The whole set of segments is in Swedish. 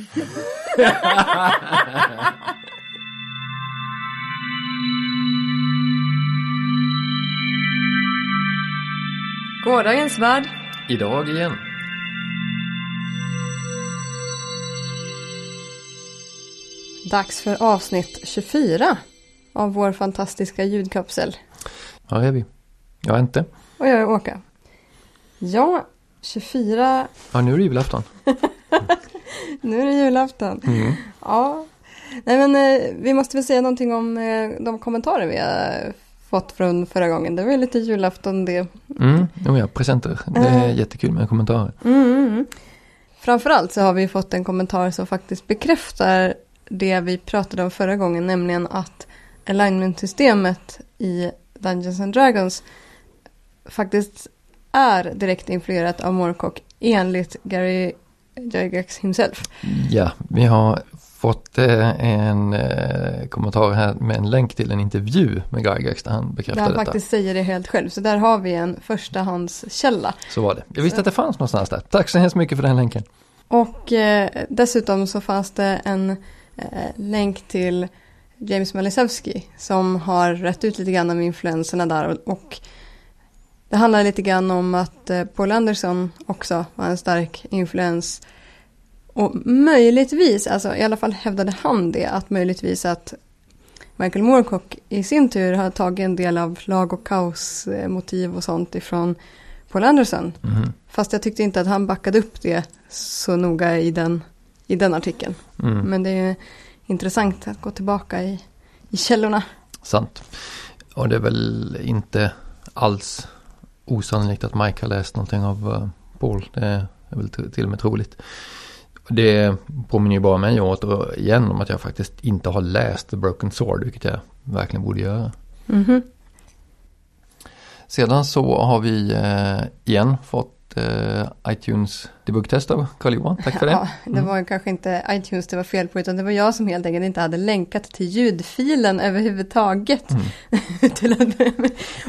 Gårdagens värld. Idag igen. Dags för avsnitt 24 av vår fantastiska ljudkapsel. Här är vi. Jag är inte. Och jag är Åka. Ja, 24. Ja, nu är det julafton. Nu är det julafton. Mm. Ja. Nej men eh, vi måste väl säga någonting om eh, de kommentarer vi har fått från förra gången. Det var lite julafton det. Mm. Jo, ja, presenter. Det är jättekul med kommentarer. Mm, mm, mm. Framförallt så har vi fått en kommentar som faktiskt bekräftar det vi pratade om förra gången, nämligen att alignment-systemet i Dungeons and Dragons faktiskt är direkt influerat av Moorcock enligt Gary Gygax himself. Ja, vi har fått eh, en eh, kommentar här med en länk till en intervju med Gygax där han Där bekräftar han detta. faktiskt säger det helt själv. Så där har vi en förstahandskälla. Så var det. Jag visste att det fanns någonstans där. Tack så hemskt mycket för den länken. Och eh, dessutom så fanns det en eh, länk till James Malisewski som har rätt ut lite grann om influenserna där. Och, och det handlar lite grann om att eh, Paul Anderson också var en stark influens. Och möjligtvis, alltså i alla fall hävdade han det, att möjligtvis att Michael Moorcock i sin tur har tagit en del av lag och kaos-motiv och sånt ifrån Paul Anderson. Mhm. Fast jag tyckte inte att han backade upp det så noga i den, i den artikeln. Mm. Men det är intressant att gå tillbaka i, i källorna. Sant. Och det är väl inte alls osannolikt att Mike har läst någonting av eh, Paul. Det är väl till och med troligt. Det påminner ju bara mig återigen om att jag faktiskt inte har läst The Broken Sword, vilket jag verkligen borde göra. Mhm. Sedan så har vi eh, igen fått eh, iTunes debugtest av Carl-Johan. Tack för det. Ja, det var ju kanske inte iTunes det var fel på utan det var jag som helt enkelt inte hade länkat till ljudfilen överhuvudtaget. Mm. till att.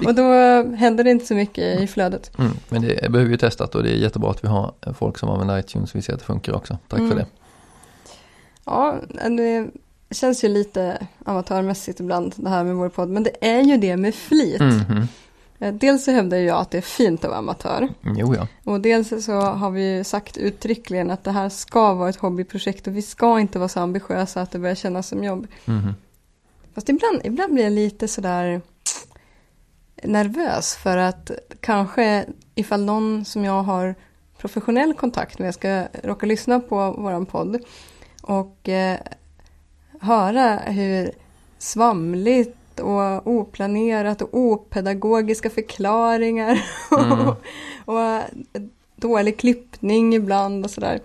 Och då hände det inte så mycket i flödet. Mm, men det behöver vi testat och det är jättebra att vi har folk som använder iTunes. Vi ser att det funkar också. Tack Mm. för det. Ja, det känns ju lite amatörmässigt ibland det här med vår podd. Men det är ju det med flit. Eh, Dels så hävdar jag att det är fint att vara amatör. Jo, ja. Och dels så har vi ju sagt uttryckligen att det här ska vara ett hobbyprojekt och vi ska inte vara så ambitiösa att det börjar kännas som jobb. Mhm. Fast ibland, ibland blir jag lite sådär nervös för att kanske ifall någon som jag har professionell kontakt med ska råka lyssna på våran podd och eh, höra hur svamligt och oplanerat och opedagogiska förklaringar Mm. och, och dålig klippning ibland och sådär.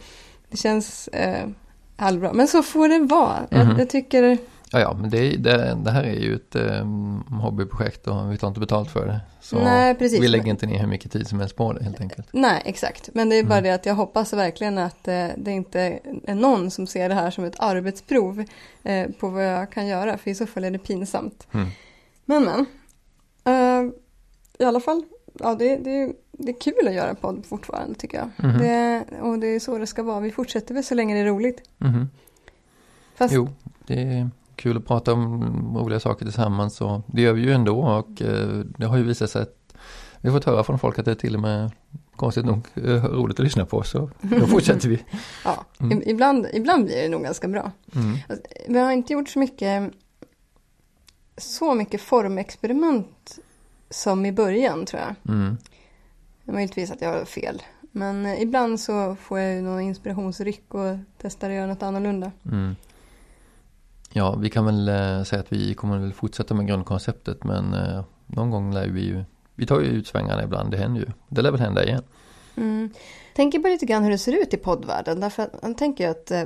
Det känns eh, halvbra. Men så får det vara. Mhm. Jag, jag tycker Ja, ja, men det, det, det här är ju ett um, hobbyprojekt och vi tar inte betalt för det. Så Nej, precis. vi lägger inte ner hur mycket tid som helst på det helt enkelt. Nej, exakt. Men det är bara Mm. det att jag hoppas verkligen att eh, det inte är någon som ser det här som ett arbetsprov eh, på vad jag kan göra. För i så fall är det pinsamt. Mm. Men, men. Eh, I alla fall, ja, det, det, det är kul att göra podd fortfarande tycker jag. Mhm. Det, och det är så det ska vara. Vi fortsätter väl så länge det är roligt. Mhm. Fast, Jo, det är kul att prata om roliga saker tillsammans och det gör vi ju ändå och eh, det har ju visat sig att vi har fått höra från folk att det är till och med konstigt nog eh, roligt att lyssna på så då fortsätter vi. ja, Mm. ibland, ibland blir det nog ganska bra. Mm. Alltså, Vi har inte gjort så mycket så mycket formexperiment som i början tror jag. Mm. Möjligtvis att jag har fel. Men eh, ibland så får jag ju någon inspirationsryck och testar att göra något annorlunda. Mm. Ja, vi kan väl eh, säga att vi kommer väl fortsätta med grundkonceptet men eh, någon gång lär vi ju, vi tar ju ut svängarna ibland, det händer ju. Det lär väl hända igen. Mm. Tänker på lite grann hur det ser ut i poddvärlden. Därför att man tänker att eh,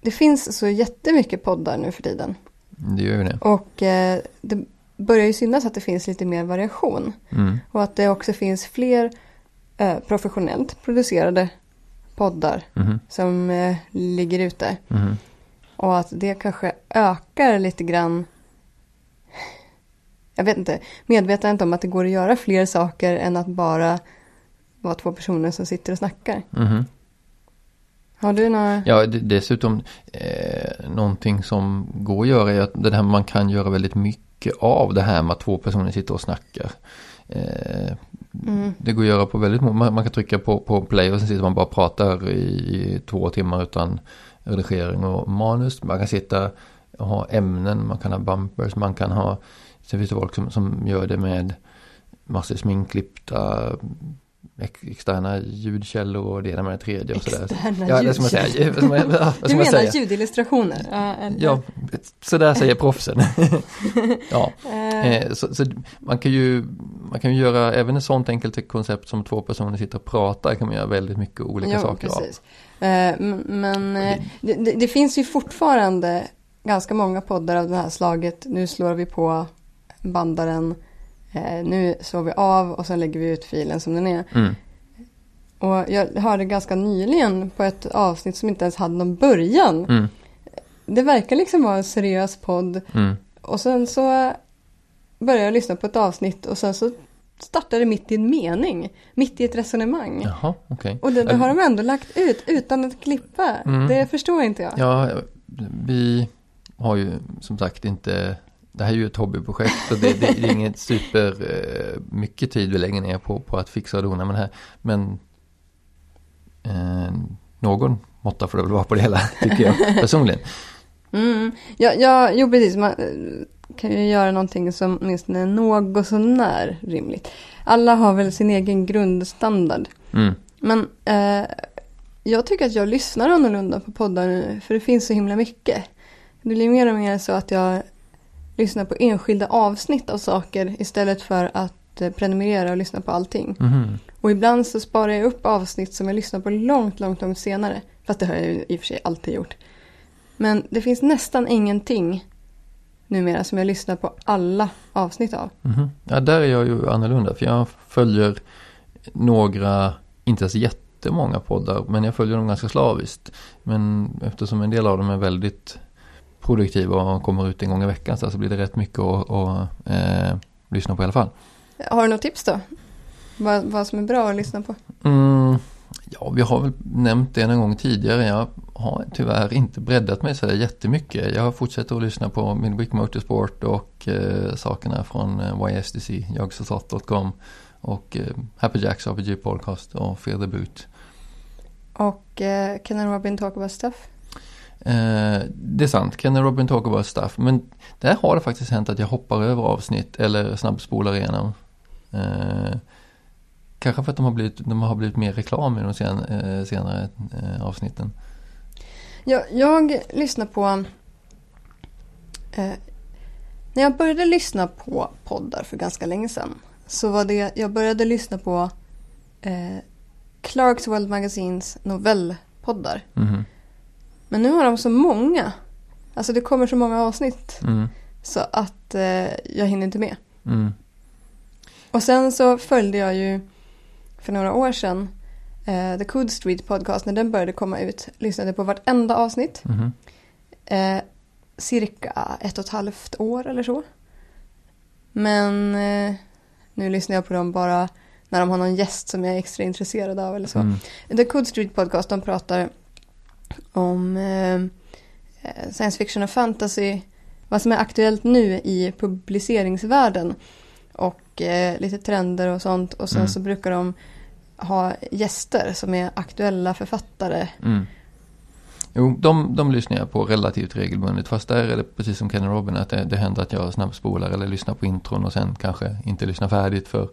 det finns så jättemycket poddar nu för tiden. Det gör ju det. Och eh, det börjar ju synas att det finns lite mer variation. Mm. Och att det också finns fler eh, professionellt producerade poddar Mhm. som eh, ligger ute. Och att det kanske ökar lite grann jag vet inte, medvetandet om att det går att göra fler saker än att bara vara två personer som sitter och snackar. Mhm. Har du några? Ja, dessutom eh, någonting som går att göra är att det här man kan göra väldigt mycket av det här med att två personer sitter och snackar. Eh, Mm. Det går att göra på väldigt många, man, man kan trycka på, på play och sen sitter man bara och pratar i, i två timmar utan redigering och manus. Man kan sitta och ha ämnen, man kan ha bumpers, man kan ha, sen finns det folk som, som gör det med massor sminkklippta ex- externa ljudkällor och det ena med det tredje och sådär. Externa Ja, det ska man säga. ljudkällor. Man, vad ska Du menar säga? ljudillustrationer? Ja, eller- Ja, så där säger proffsen. ja, Eh, eh, så, så man kan ju man kan ju göra även ett sånt enkelt koncept som två personer sitter och pratar kan man göra väldigt mycket olika jo, saker av. precis. M- men eh, det, det, det finns ju fortfarande ganska många poddar av det här slaget. Nu slår vi på bandaren. Eh, nu slår vi av och sen lägger vi ut filen som den är. Mm. Och jag hörde ganska nyligen på ett avsnitt som inte ens hade någon början. Mm. Det verkar liksom vara en seriös podd. Mm. Och sen så började jag lyssna på ett avsnitt och sen så startade mitt i en mening. Mitt i ett resonemang. Jaha, okej. Och det, det har de ändå lagt ut utan att klippa. Mm. Det förstår inte jag. Ja, vi har ju som sagt inte det här är ju ett hobbyprojekt och det, det, är inget super eh, mycket tid vi lägger ner på, på att fixa och dona med det här. Men eh, någon måtta får det väl vara på det hela, tycker jag personligen. Mm. Ja, ja, jo, precis. Man kan ju göra någonting som åtminstone är något sånär rimligt. Alla har väl sin egen grundstandard. Mm. Men eh, jag tycker att jag lyssnar annorlunda på poddar nu. För det finns så himla mycket. Det blir mer och mer så att jag lyssnar på enskilda avsnitt av saker istället för att eh, prenumerera och lyssna på allting. Mhm. Och ibland så sparar jag upp avsnitt som jag lyssnar på långt, långt, långt senare. Fast det har jag ju i och för sig alltid gjort. Men det finns nästan ingenting numera som jag lyssnar på alla avsnitt av. Mhm. Ja, där är jag ju annorlunda för jag följer några, inte ens jättemånga poddar, men jag följer dem ganska slaviskt. Men eftersom en del av dem är väldigt produktiva och kommer ut en gång i veckan så så blir det rätt mycket att, att eh, lyssna på i alla fall. Har du något tips då? Vad, vad som är bra att lyssna på? Mm, ja, vi har väl nämnt det en gång tidigare. Jag har tyvärr inte breddat mig så där jättemycket. Jag fortsätter att lyssna på Midweek Motorsport och eh, sakerna från eh, YSDC, jagsosat.com och eh, Happy Jacks RPG Podcast och Fear the Boot. Och eh, Can and Robin talk about stuff? Eh, det är sant, Ken och Robin talk about stuff. Men där har det faktiskt hänt att jag hoppar över avsnitt eller snabbspolar igenom. Eh, kanske för att de har blivit, de har blivit mer reklam i de sen, eh, senare eh, avsnitten. Jag, jag lyssnar på... Eh, när jag började lyssna på poddar för ganska länge sedan så var det, jag började lyssna på eh, Clarks World Magazines novellpoddar. Mhm. Men nu har de så många. Alltså det kommer så många avsnitt Mm, så att eh, jag hinner inte med. mm, Och sen så följde jag ju för några år sedan eh, The Cood Street Podcast när den började komma ut. Lyssnade på vartenda avsnitt. mhm. Eh, cirka ett och ett halvt år eller så. Men eh, nu lyssnar jag på dem bara när de har någon gäst som jag är extra intresserad av eller så. Mm, The Code Street Podcast de pratar om eh, science fiction och fantasy. Vad som är aktuellt nu i publiceringsvärlden. Och eh, lite trender och sånt. Och sen Mm. så brukar de ha gäster som är aktuella författare. mm. Jo, de, de lyssnar jag på relativt regelbundet. Fast där är det precis som Ken Robin att det, det händer att jag snabbspolar eller lyssnar på intron och sen kanske inte lyssnar färdigt för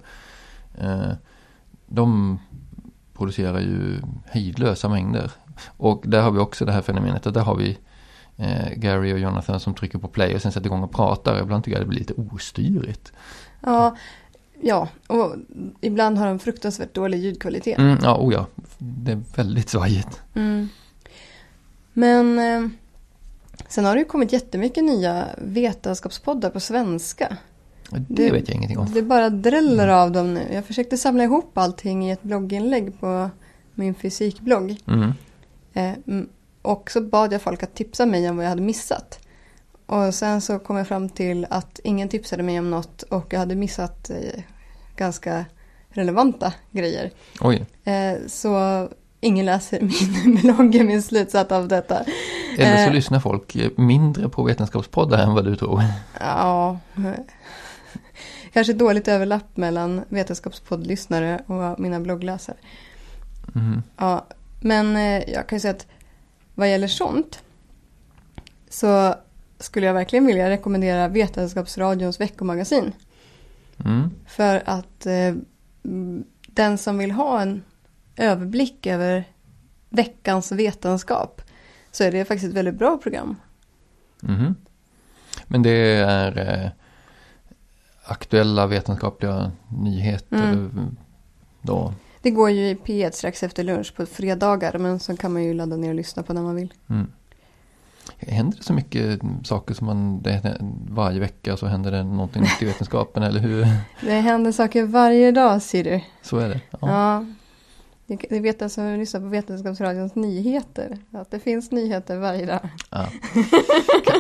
eh, de producerar ju hejdlösa mängder. Och där har vi också det här fenomenet att där har vi eh, Gary och Jonathan som trycker på play och sen sätter igång och pratar. Ibland tycker jag det blir lite ostyrigt. Ja, ja, och ibland har de fruktansvärt dålig ljudkvalitet. Mm, ja, oh ja, det är väldigt svajigt. Mm. Men eh, sen har det ju kommit jättemycket nya vetenskapspoddar på svenska. Det, Det- vet jag ingenting om. Det bara dräller av dem nu. Jag försökte samla ihop allting i ett blogginlägg på min fysikblogg. Mm. Eh, mm, och så bad jag folk att tipsa mig om vad jag hade missat. Och sen så kom jag fram till att ingen tipsade mig om något och jag hade missat eh, ganska relevanta grejer. Oj, Eh, så ingen läser min blogg är min slutsats av detta. Eller så Eh. lyssnar folk mindre på vetenskapspoddar än vad du tror. Ja, kanske dåligt överlapp mellan vetenskapspoddlyssnare och mina bloggläsare. Mm. Ja, men jag kan ju säga att vad gäller sånt så skulle jag verkligen vilja rekommendera Vetenskapsradions veckomagasin. Mm. För att eh, mm, den som vill ha en överblick över veckans vetenskap så är det faktiskt ett väldigt bra program. Mhm. Men det är eh, aktuella vetenskapliga nyheter Mm. då? Det går ju i P1 strax efter lunch på fredagar men så kan man ju ladda ner och lyssna på när man vill. Mm. Händer det så mycket saker som man, det, varje vecka så händer det någonting nytt i vetenskapen eller hur? Det händer saker varje dag ser du. Så är det? Ja. Ja. Det vet den som lyssnar på Vetenskapsradions nyheter. Att det finns nyheter varje dag. Ja.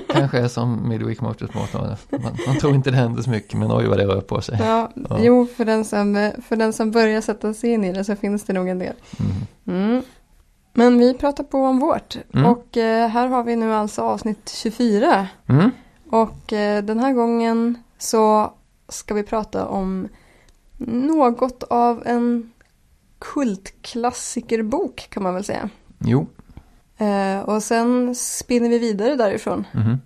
Kanske är som Midweek Motorsport. Man, man tror inte det händer så mycket men oj vad det rör på sig. Ja, Ja. Jo, för den, som, för den som börjar sätta sig in i det så finns det nog en del. Mm. Mm. Men vi pratar på om vårt. Mm. Och eh, här har vi nu alltså avsnitt 24. Mm. Och eh, den här gången så ska vi prata om något av en kultklassikerbok kan man väl säga. Jo. Eh, och sen spinner vi vidare därifrån. Mhm.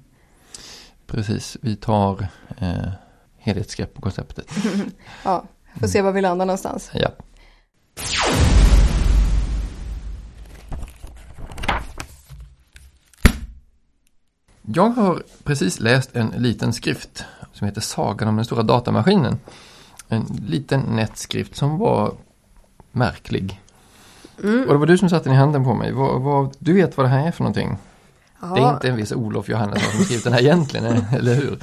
Precis, vi tar eh, helhetsgrepp på konceptet. Ja, får se var vi landar någonstans. Ja. Jag har precis läst en liten skrift som heter Sagan om den stora datamaskinen. En liten nätt skrift som var märklig. Mm. Och det var du som satte den i handen på mig. Vad, vad, du vet vad det här är för någonting? Ja. Det är inte en viss Olof Johannesson som skrivit den här egentligen, eller hur?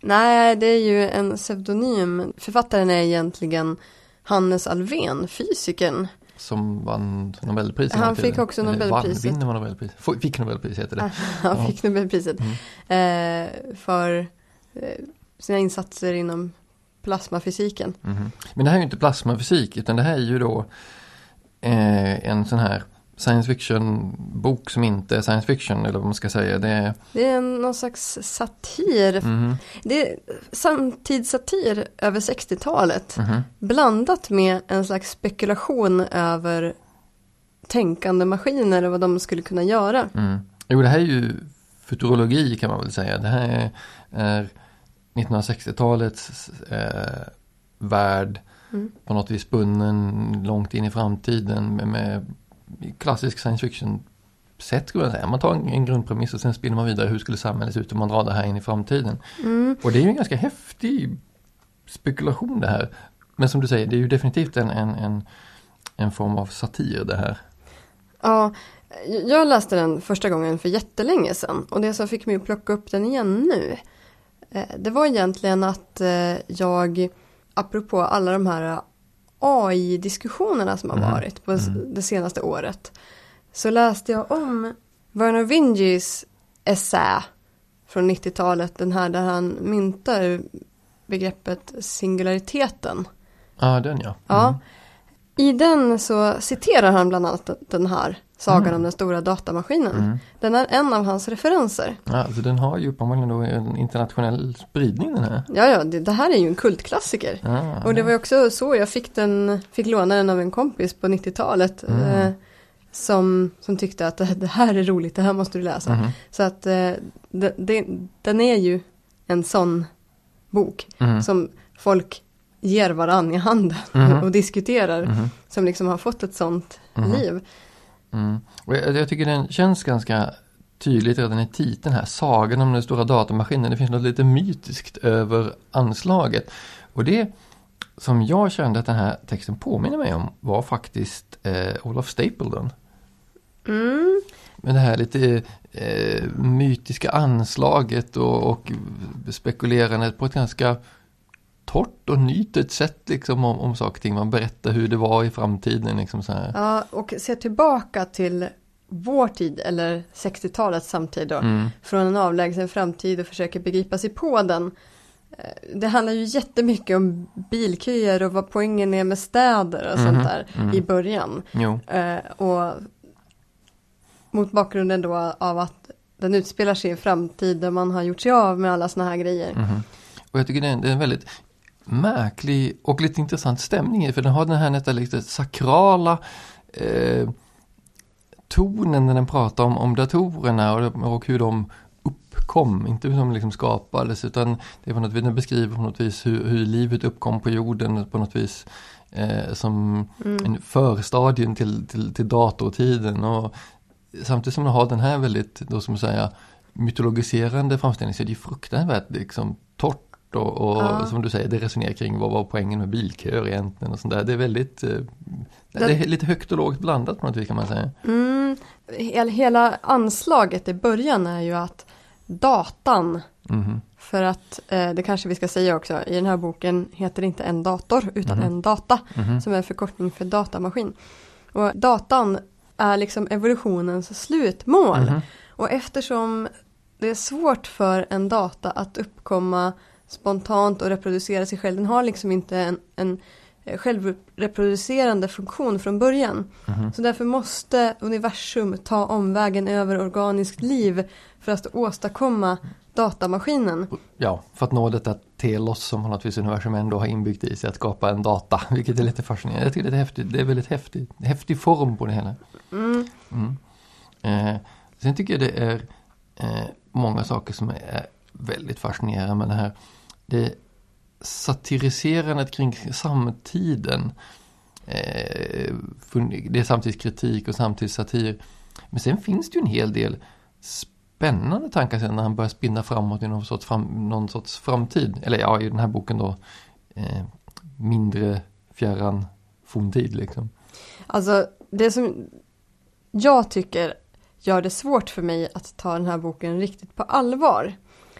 Nej, det är ju en pseudonym. Författaren är egentligen Hannes Alfvén, fysikern. Som vann Nobelpriset. Han fick också Nobelpriset. Vann, vinner man Nobelpris? Fick Nobelpris heter det. Han fick Nobelpriset. Eh, för eh, sina insatser inom plasmafysiken. Mhm. Men det här är ju inte plasmafysik utan det här är ju då eh, en sån här science fiction bok som inte är science fiction eller vad man ska säga. Det är, Det är en- någon slags satir. mhm, Det är samtidssatir över 60-talet. mhm. Blandat med en slags spekulation över tänkande maskiner och vad de skulle kunna göra. Mm. Jo, det här är ju futurologi kan man väl säga. Det här är, är 1960-talets eh, värld Mm. på något vis bunden långt in i framtiden med, med klassisk science fiction sätt skulle jag säga. Man tar en, grundpremiss och sen spinner man vidare hur skulle samhället se ut om man drar det här in i framtiden. Mm. Och det är ju en ganska häftig spekulation det här. Men som du säger, det är ju definitivt en, en, en, en form av satir det här. Ja, jag läste den första gången för jättelänge sedan och det som fick mig att plocka upp den igen nu eh, det var egentligen att eh, jag apropå alla de här AI-diskussionerna som har Mhm. varit på Mm. det senaste året så läste jag om Werner Vingis essä från 90-talet, den här där han myntar begreppet singulariteten. Ja, den ja. Ja. Mm. I den så citerar han bland annat den här sagan Mm. om den stora datamaskinen. Mm. Den är en av hans referenser. Ja, alltså den har ju uppenbarligen då en internationell spridning den här. Ja, ja, det, det här är ju en kultklassiker. Ja, Och det var ju också så jag fick den, fick låna den av en kompis på 90-talet. Mm. Eh, som, som tyckte att det, det här är roligt, det här måste du läsa. Mhm. Så att eh, det, det, den är ju en sån bok Mhm. som folk ger varann i handen Mhm. och diskuterar. Som liksom har fått ett sånt liv. Mm. Och jag, jag tycker den känns ganska tydligt redan i titeln här. Sagan om den stora datamaskinen. Det finns något lite mytiskt över anslaget. Och det som jag kände att den här texten påminner mig om var faktiskt eh, Olof Stapledon. Mm. Med det här lite eh, mytiska anslaget och, och spekulerandet på ett ganska torrt och nyttigt sätt liksom om, om saker och ting. Man berättar hur det var i framtiden liksom så här. Ja, och se tillbaka till vår tid eller 60-talets samtid då. Mm, Från en avlägsen framtid och försöker begripa sig på den. det handlar ju jättemycket om bilköer och vad poängen är med städer och Mhm, sånt där mhm. i början. Jo, Eh, och mot bakgrunden då av att den utspelar sig i en framtid där man har gjort sig av med alla såna här grejer. mhm. Och jag tycker det är, en, det är en väldigt märklig och lite intressant stämning i för den har den här nästan lite sakrala eh, tonen när den pratar om, om datorerna och, och hur de uppkom, inte hur de liksom skapades utan det är på något vis, den beskriver på något vis hur, hur livet uppkom på jorden på något vis eh, som Mm. en förstadien till, till, till datortiden och samtidigt som den har den här väldigt, då som säga, mytologiserande framställningen så är det ju fruktansvärt liksom torrt och, och Ja. som du säger, det resonerar kring vad var poängen med bilköer egentligen och sånt där. Det är väldigt, eh, det är lite högt och lågt blandat på något vis kan man säga. Mm, hela, anslaget i början är ju att datan, Mhm. för att eh, det kanske vi ska säga också, i den här boken heter det inte en dator utan Mhm. en data, Mhm. som är en förkortning för datamaskin. Och datan är liksom evolutionens slutmål. Mhm. Och eftersom det är svårt för en data att uppkomma spontant och reproducera sig själv, den har liksom inte en, en eh, självreproducerande funktion från början. Mhm. Så därför måste universum ta omvägen över organiskt liv för att åstadkomma datamaskinen. Ja, för att nå detta telos som på något vis universum ändå har inbyggt i sig att skapa en data, vilket är lite fascinerande. Jag tycker det är häftigt, det är väldigt häftigt, häftig form på det hela. Mm. Mm. Eh, sen tycker jag det är eh, många saker som är väldigt fascinerande med det här. Det satiriserandet kring samtiden. Eh, det är samtidigt kritik och samtidigt satir. Men sen finns det ju en hel del spännande tankar sen när han börjar spinna framåt i någon sorts, fram, någon sorts framtid. Eller ja, i den här boken då eh, mindre fjärran forntid liksom. Alltså det som jag tycker gör det svårt för mig att ta den här boken riktigt på allvar.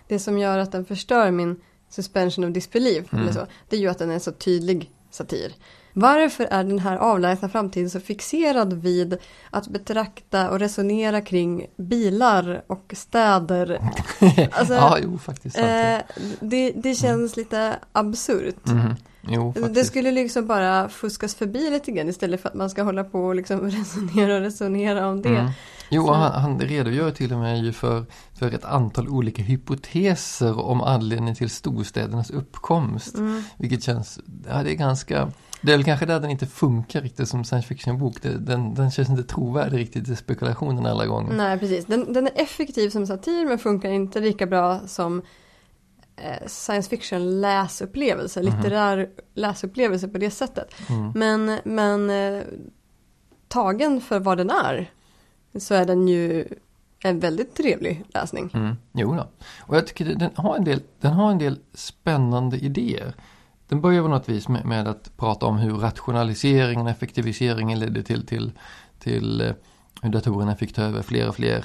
Det som gör att den förstör min suspension of disbelief Mm. eller så, det är ju att den är så tydlig satir. Varför är den här avlägsna framtiden så fixerad vid att betrakta och resonera kring bilar och städer? Alltså, ja, jo faktiskt. eh, det, det känns lite absurt. Mhm. Jo, Det skulle liksom bara fuskas förbi lite grann istället för att man ska hålla på och liksom resonera och resonera om det. Mm. Jo, Så- han, han redogör till och med ju för, för ett antal olika hypoteser om anledningen till storstädernas uppkomst. Mm. Vilket känns, ja det är ganska, det är väl kanske där den inte funkar riktigt som science fiction-bok. Den, den känns inte trovärdig riktigt i spekulationen alla gånger. Nej, precis. Den, den är effektiv som satir men funkar inte lika bra som science fiction läsupplevelse, Mhm. litterär läsupplevelse på det sättet. Mm. Men, men eh, tagen för vad den är så är den ju en väldigt trevlig läsning. Mm. Jo då. Och jag tycker den har en del, den har en del spännande idéer. Den börjar på något vis med, med att prata om hur rationaliseringen och effektiviseringen ledde till, till, till eh, hur datorerna fick ta över fler och fler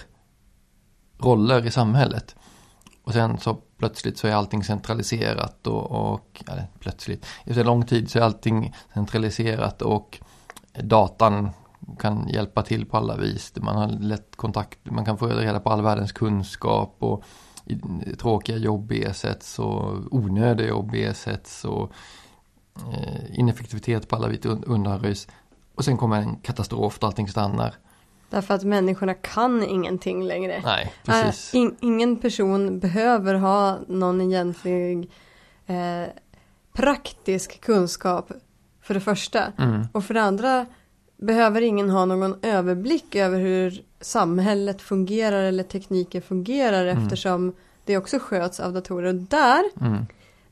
roller i samhället. Och sen så plötsligt så är allting centraliserat och, och ja, plötsligt, efter lång tid så är allting centraliserat och datan kan hjälpa till på alla vis. Man har lätt kontakt, man kan få reda på all världens kunskap och tråkiga jobb ersätts och onödiga jobb ersätts och eh, ineffektivitet på alla vis undanröjs. Och sen kommer en katastrof där allting stannar. Därför att människorna kan ingenting längre. Nej, precis. Äh, in, ingen person behöver ha någon egentlig eh, praktisk kunskap för det första. Mm. Och för det andra behöver ingen ha någon överblick över hur samhället fungerar eller tekniken fungerar Mm. eftersom det också sköts av datorer. Och där, Mm.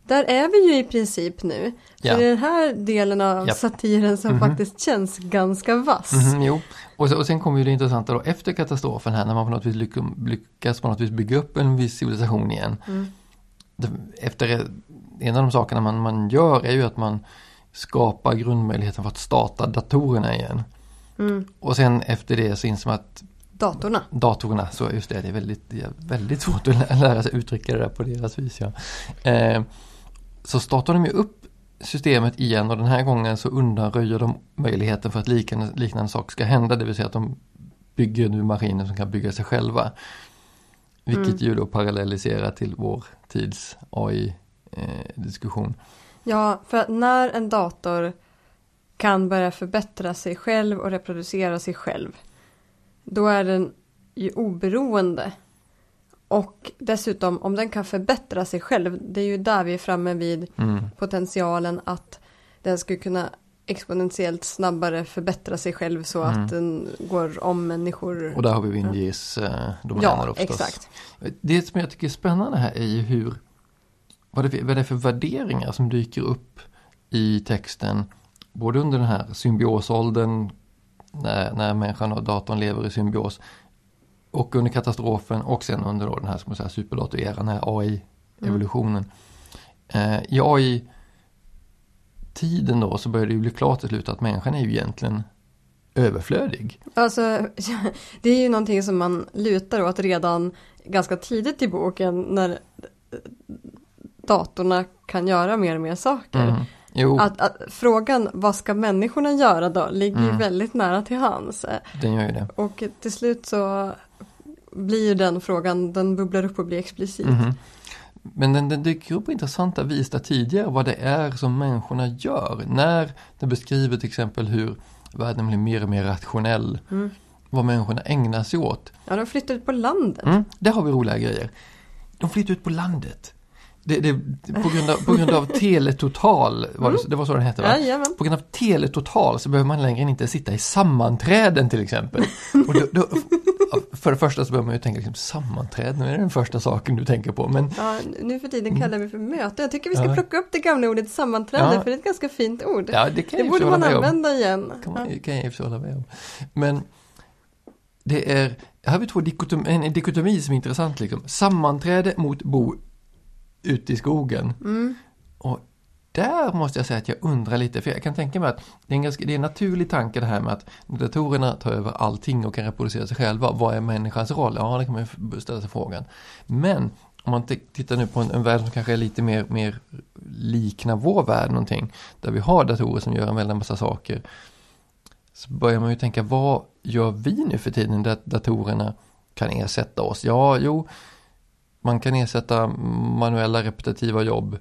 där är vi ju i princip nu. Ja. Så det är den här delen av Japp. satiren som Mhm. faktiskt känns ganska vass. Jo, och, så, och sen kommer ju det intressanta då efter katastrofen här när man på något vis lyck- lyckas på något vis bygga upp en viss civilisation igen. Mm. Efter en av de sakerna man, man gör är ju att man skapar grundmöjligheten för att starta datorerna igen. Mm. Och sen efter det så inser man att Datorna. datorerna, så just det, det är väldigt, det är väldigt svårt att lä- lära sig uttrycka det där på deras vis. Ja. Eh, så startar de ju upp systemet igen och den här gången så undanröjer de möjligheten för att liknande, liknande sak ska hända, det vill säga att de bygger nu maskiner som kan bygga sig själva. Vilket Mm. ju då parallelliserar till vår tids eh, diskussion. Ja, för att när en dator kan börja förbättra sig själv och reproducera sig själv, då är den ju oberoende. Och dessutom, om den kan förbättra sig själv, det är ju där vi är framme vid Mm. potentialen att den skulle kunna exponentiellt snabbare förbättra sig själv så Mm. att den går om människor. Och där har vi Windies eh, domäner ja, förstås. exakt. Det som jag tycker är spännande här är ju hur, vad det, vad det är för värderingar som dyker upp i texten. Både under den här symbiosåldern, när, när människan och datorn lever i symbios. Och under katastrofen och sen under då den här, säga, superdator-eran, den här AI-evolutionen. Eh, I AI-tiden då så börjar det ju bli klart till slut att människan är ju egentligen överflödig. Alltså, det är ju någonting som man lutar åt redan ganska tidigt i boken när datorerna kan göra mer och mer saker. Mm. Jo, Att, att frågan vad ska människorna göra då ligger ju Mm. väldigt nära till hands. den gör ju det. Och till slut så blir den frågan, den bubblar upp och blir explicit. Mhm. Men den, den dyker upp på intressanta vis där tidigare vad det är som människorna gör. När det beskriver till exempel hur världen blir mer och mer rationell. Mm. Vad människorna ägnar sig åt. Ja, de flyttar ut på landet. Mm, där har vi roliga grejer. De flyttar ut på landet. Det, det, på, grund av, på grund av Teletotal, var det, det var så den hette va? Jajamän. På grund av Teletotal så behöver man längre inte sitta i sammanträden till exempel. Och då, då, för det första så behöver man ju tänka liksom, sammanträden, är det den första saken du tänker på. Men Ja, nu för tiden kallar vi för möte. Jag tycker vi ska Ja. plocka upp det gamla ordet sammanträde Ja. för det är ett ganska fint ord. ja, det kan det borde man med om. använda igen. kan, Ja. man, kan jag hålla med om. Men det är, här har vi två dikotom, en dikotomi som är intressant liksom. Sammanträde mot bo ute i skogen. Mm. Och där måste jag säga att jag undrar lite, för jag kan tänka mig att det är en, ganska, det är en naturlig tanke det här med att datorerna tar över allting och kan reproducera sig själva. Vad är människans roll? Ja, det kan man ju ställa sig frågan. Men om man tittar nu på en, en värld som kanske är lite mer, mer liknar vår värld någonting, där vi har datorer som gör en väldig massa saker, så börjar man ju tänka, vad gör vi nu för tiden där datorerna kan ersätta oss? Ja, jo, man kan ersätta manuella repetitiva jobb.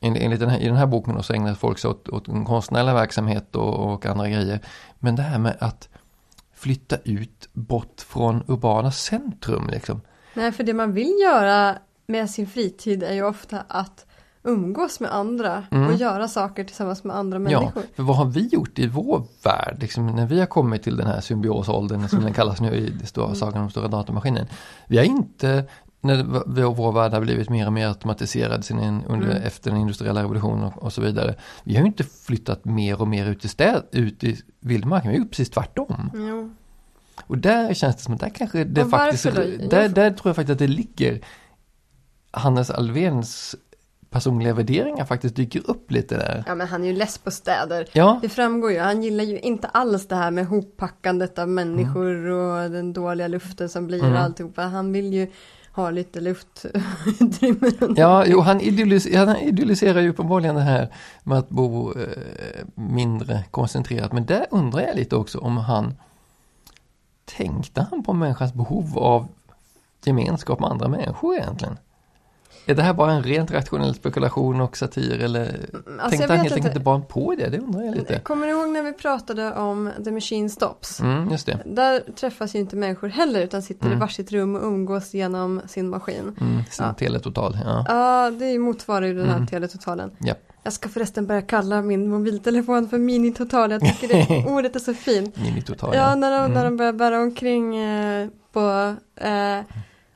En- Enligt den här, I den här boken så ägnar folk sig åt, åt konstnärlig verksamhet och, och andra grejer. Men det här med att flytta ut bort från urbana centrum liksom. Nej, för det man vill göra med sin fritid är ju ofta att umgås med andra Mm. och göra saker tillsammans med andra Ja, människor. för vad har vi gjort i vår värld? Liksom, när vi har kommit till den här symbiosåldern som den kallas nu i stora, Mm. sagan om stora datamaskinen. Vi har inte, när vår värld har blivit mer och mer automatiserad sen in, under, Mm. efter den industriella revolutionen och, och så vidare. Vi har ju inte flyttat mer och mer ut i, städ, ut i vildmarken, vi har gjort precis tvärtom. Jo. Och där känns det som att där kanske det Och faktiskt, där, där tror jag faktiskt att det ligger Hannes Alvéns personliga värderingar faktiskt dyker upp lite där. Ja, men han är ju less på städer. Ja, Det framgår ju, han gillar ju inte alls det här med hoppackandet av människor och den dåliga luften som blir Mm. och alltihopa. Han vill ju har lite luftutrymme ja jo, han, idealis han idealiserar ju uppenbarligen det här med att bo eh, mindre koncentrerat. Men där undrar jag lite också om han tänkte han på människans behov av gemenskap med andra människor egentligen? Är det här bara en rent rationell spekulation och satir eller Alltså, tänkte han helt enkelt inte. bara på det? Det undrar jag lite. Kommer ni ihåg när vi pratade om The Machine Stops? Mm, just det. Där träffas ju inte människor heller utan sitter i Mm. varsitt rum och umgås genom sin maskin. Mm, sin Ja. teletotal, ja. Ja, det motsvarar ju den här Mm. teletotalen. Japp. Jag ska förresten börja kalla min mobiltelefon för minitotal. Jag tycker det ordet är så fint. Minitotal, Ja, när de, Mm. när de börjar bära omkring eh, på eh,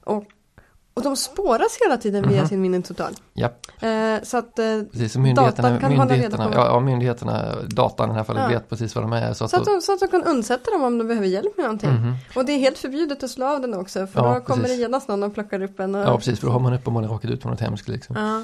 och, och de spåras hela tiden via Mhm. sin minitotal. Japp, Eh, så att, eh, precis. Så myndigheterna, Datan kan hålla reda på- ja, ja, myndigheterna, datan i det här fallet, Ja. vet precis vad de är. Så att så, att de, så att de kan undsätta dem om de behöver hjälp med någonting. Mhm. Och det är helt förbjudet att slå av den också för Ja, då kommer precis. det genast någon och plockar upp en. Och, Ja, precis, för då har man uppenbarligen råkat ut för något hemskt liksom. Ja.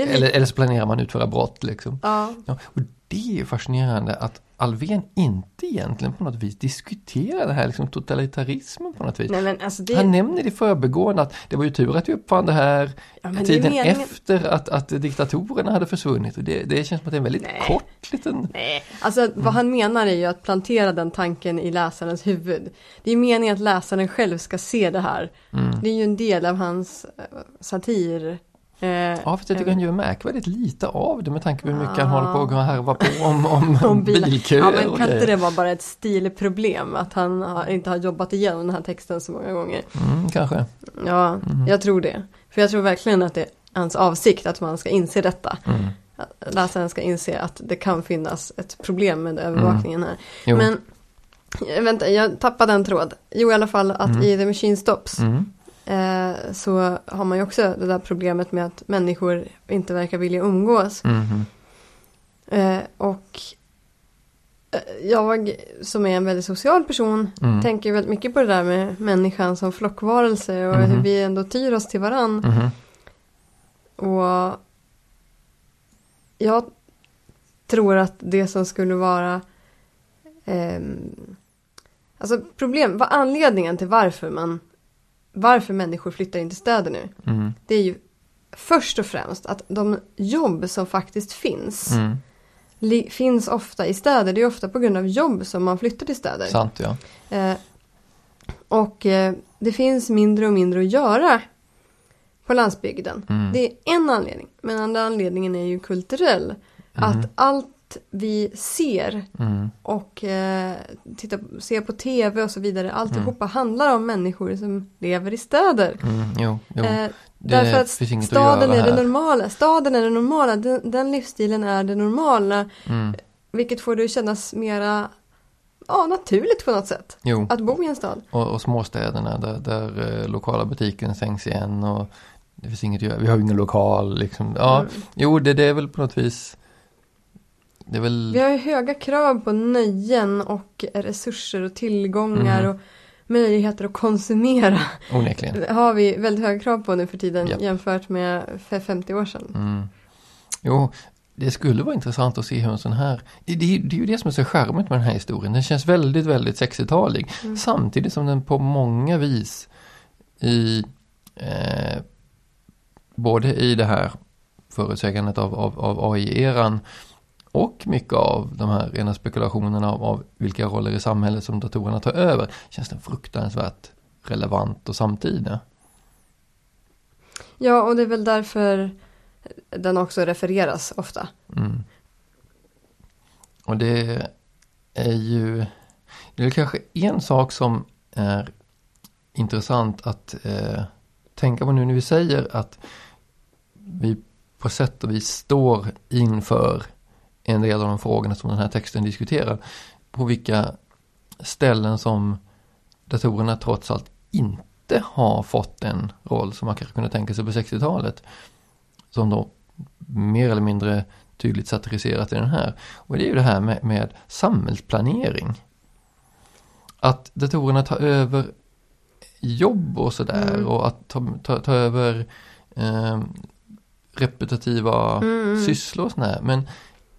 Är Eller, lite, eller så planerar man utföra brott liksom. ja. Ja, och det är ju fascinerande att Alvén inte egentligen på något vis diskuterar det här liksom totalitarismen på något vis. Nej alltså det, Han nämner det i förbigående att det var ju tur att vi uppfann det här ja, det tiden meningen. efter att, att diktatorerna hade försvunnit. Och det, det känns som att det är en väldigt Nej. kort liten... Nej, alltså vad han menar är ju att plantera den tanken i läsarens huvud. Det är meningen att läsaren själv ska se det här. Mm. Det är ju en del av hans eh, satir Ja, fast jag tycker han gör märkvärdigt lite av det med tanke på hur mycket han Ah. håller på att härva på om, om, Om bilköer Ja men kan inte det vara bara ett stilproblem att han har, inte har jobbat igenom den här texten så många gånger? Mm, kanske. Ja, Mm. jag tror det. För jag tror verkligen att det är hans avsikt att man ska inse detta. Mm. Att läsaren ska inse att det kan finnas ett problem med övervakningen här. Jo. Men eh, vänta, jag tappade en tråd. Jo, i alla fall att Mm. i The Machine Stops Mm. Eh, så har man ju också det där problemet med att människor inte verkar vilja umgås. Mhm. Eh, och eh, jag som är en väldigt social person Mm. tänker väldigt mycket på det där med människan som flockvarelse och Mhm. hur vi ändå tyr oss till varann. Mhm. Och jag tror att det som skulle vara ehm, Alltså problem, vad anledningen till varför man Varför människor flyttar in till städer nu Mm. Det är ju först och främst att de jobb som faktiskt finns Mm. li, Finns ofta i städer, det är ofta på grund av jobb som man flyttar till städer Sant ja. Eh, och eh, det finns mindre och mindre att göra på landsbygden. Mm. Det är en anledning. Men andra anledningen är ju kulturell. Att allt vi ser Mm. och eh, titta, ser på tv och så vidare. Alltihopa handlar om människor som lever i städer. Mm. Jo, jo. Eh, därför att att staden göra är det normala. Staden är det normala. Den, den livsstilen är det normala. Mm. Vilket får det att kännas mera ja, naturligt på något sätt. Jo, Att bo i en stad. och, och småstäderna där, där eh, lokala butiken stängs igen och det finns inget att göra. Vi har ju ingen lokal liksom. Ja, Mm. jo det, det är väl på något vis det är väl Vi har ju höga krav på nöjen och resurser och tillgångar Mhm. och möjligheter att konsumera. onekligen. Det har vi väldigt höga krav på nu för tiden Japp. jämfört med för 50 år sedan. Mm. Jo, det skulle vara intressant att se hur en sån här, det, det, det är ju det som är så charmigt med den här historien. Den känns väldigt, väldigt 60-talig. Mm. Samtidigt som den på många vis i eh, både i det här förutsägandet av, av, av AI-eran och mycket av de här rena spekulationerna av, av vilka roller i samhället som datorerna tar över känns den fruktansvärt relevant och samtida. Ja, och det är väl därför den också refereras ofta. Mm. Och det är ju, det är kanske en sak som är intressant att eh, tänka på nu när vi säger att vi på sätt och vis står inför en del av de frågorna som den här texten diskuterar. På vilka ställen som datorerna trots allt inte har fått den roll som man kanske kunde tänka sig på 60-talet. Som då mer eller mindre tydligt satiriserat i den här. Och det är ju det här med, med samhällsplanering. Att datorerna tar över jobb och sådär Mm. och att ta, ta, ta över eh, repetitiva Mm. sysslor och sådär. Men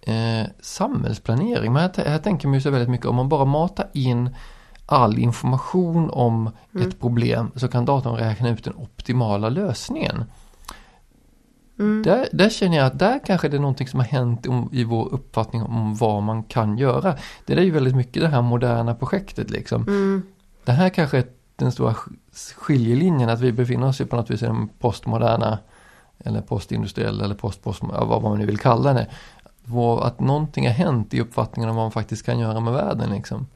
eh, samhällsplanering, men här, här tänker man ju så väldigt mycket om man bara matar in all information om Mm. ett problem så kan datorn räkna ut den optimala lösningen. Mm. Där, där känner jag att där kanske det är någonting som har hänt om, i vår uppfattning om vad man kan göra. Det är ju väldigt mycket det här moderna projektet liksom. Mm. Det här kanske är den stora sk- skiljelinjen att vi befinner oss ju på något vis i den postmoderna eller postindustriella eller postpost, vad man nu vill kalla det. Vad- Att någonting har hänt i uppfattningen om vad man faktiskt kan göra med världen liksom.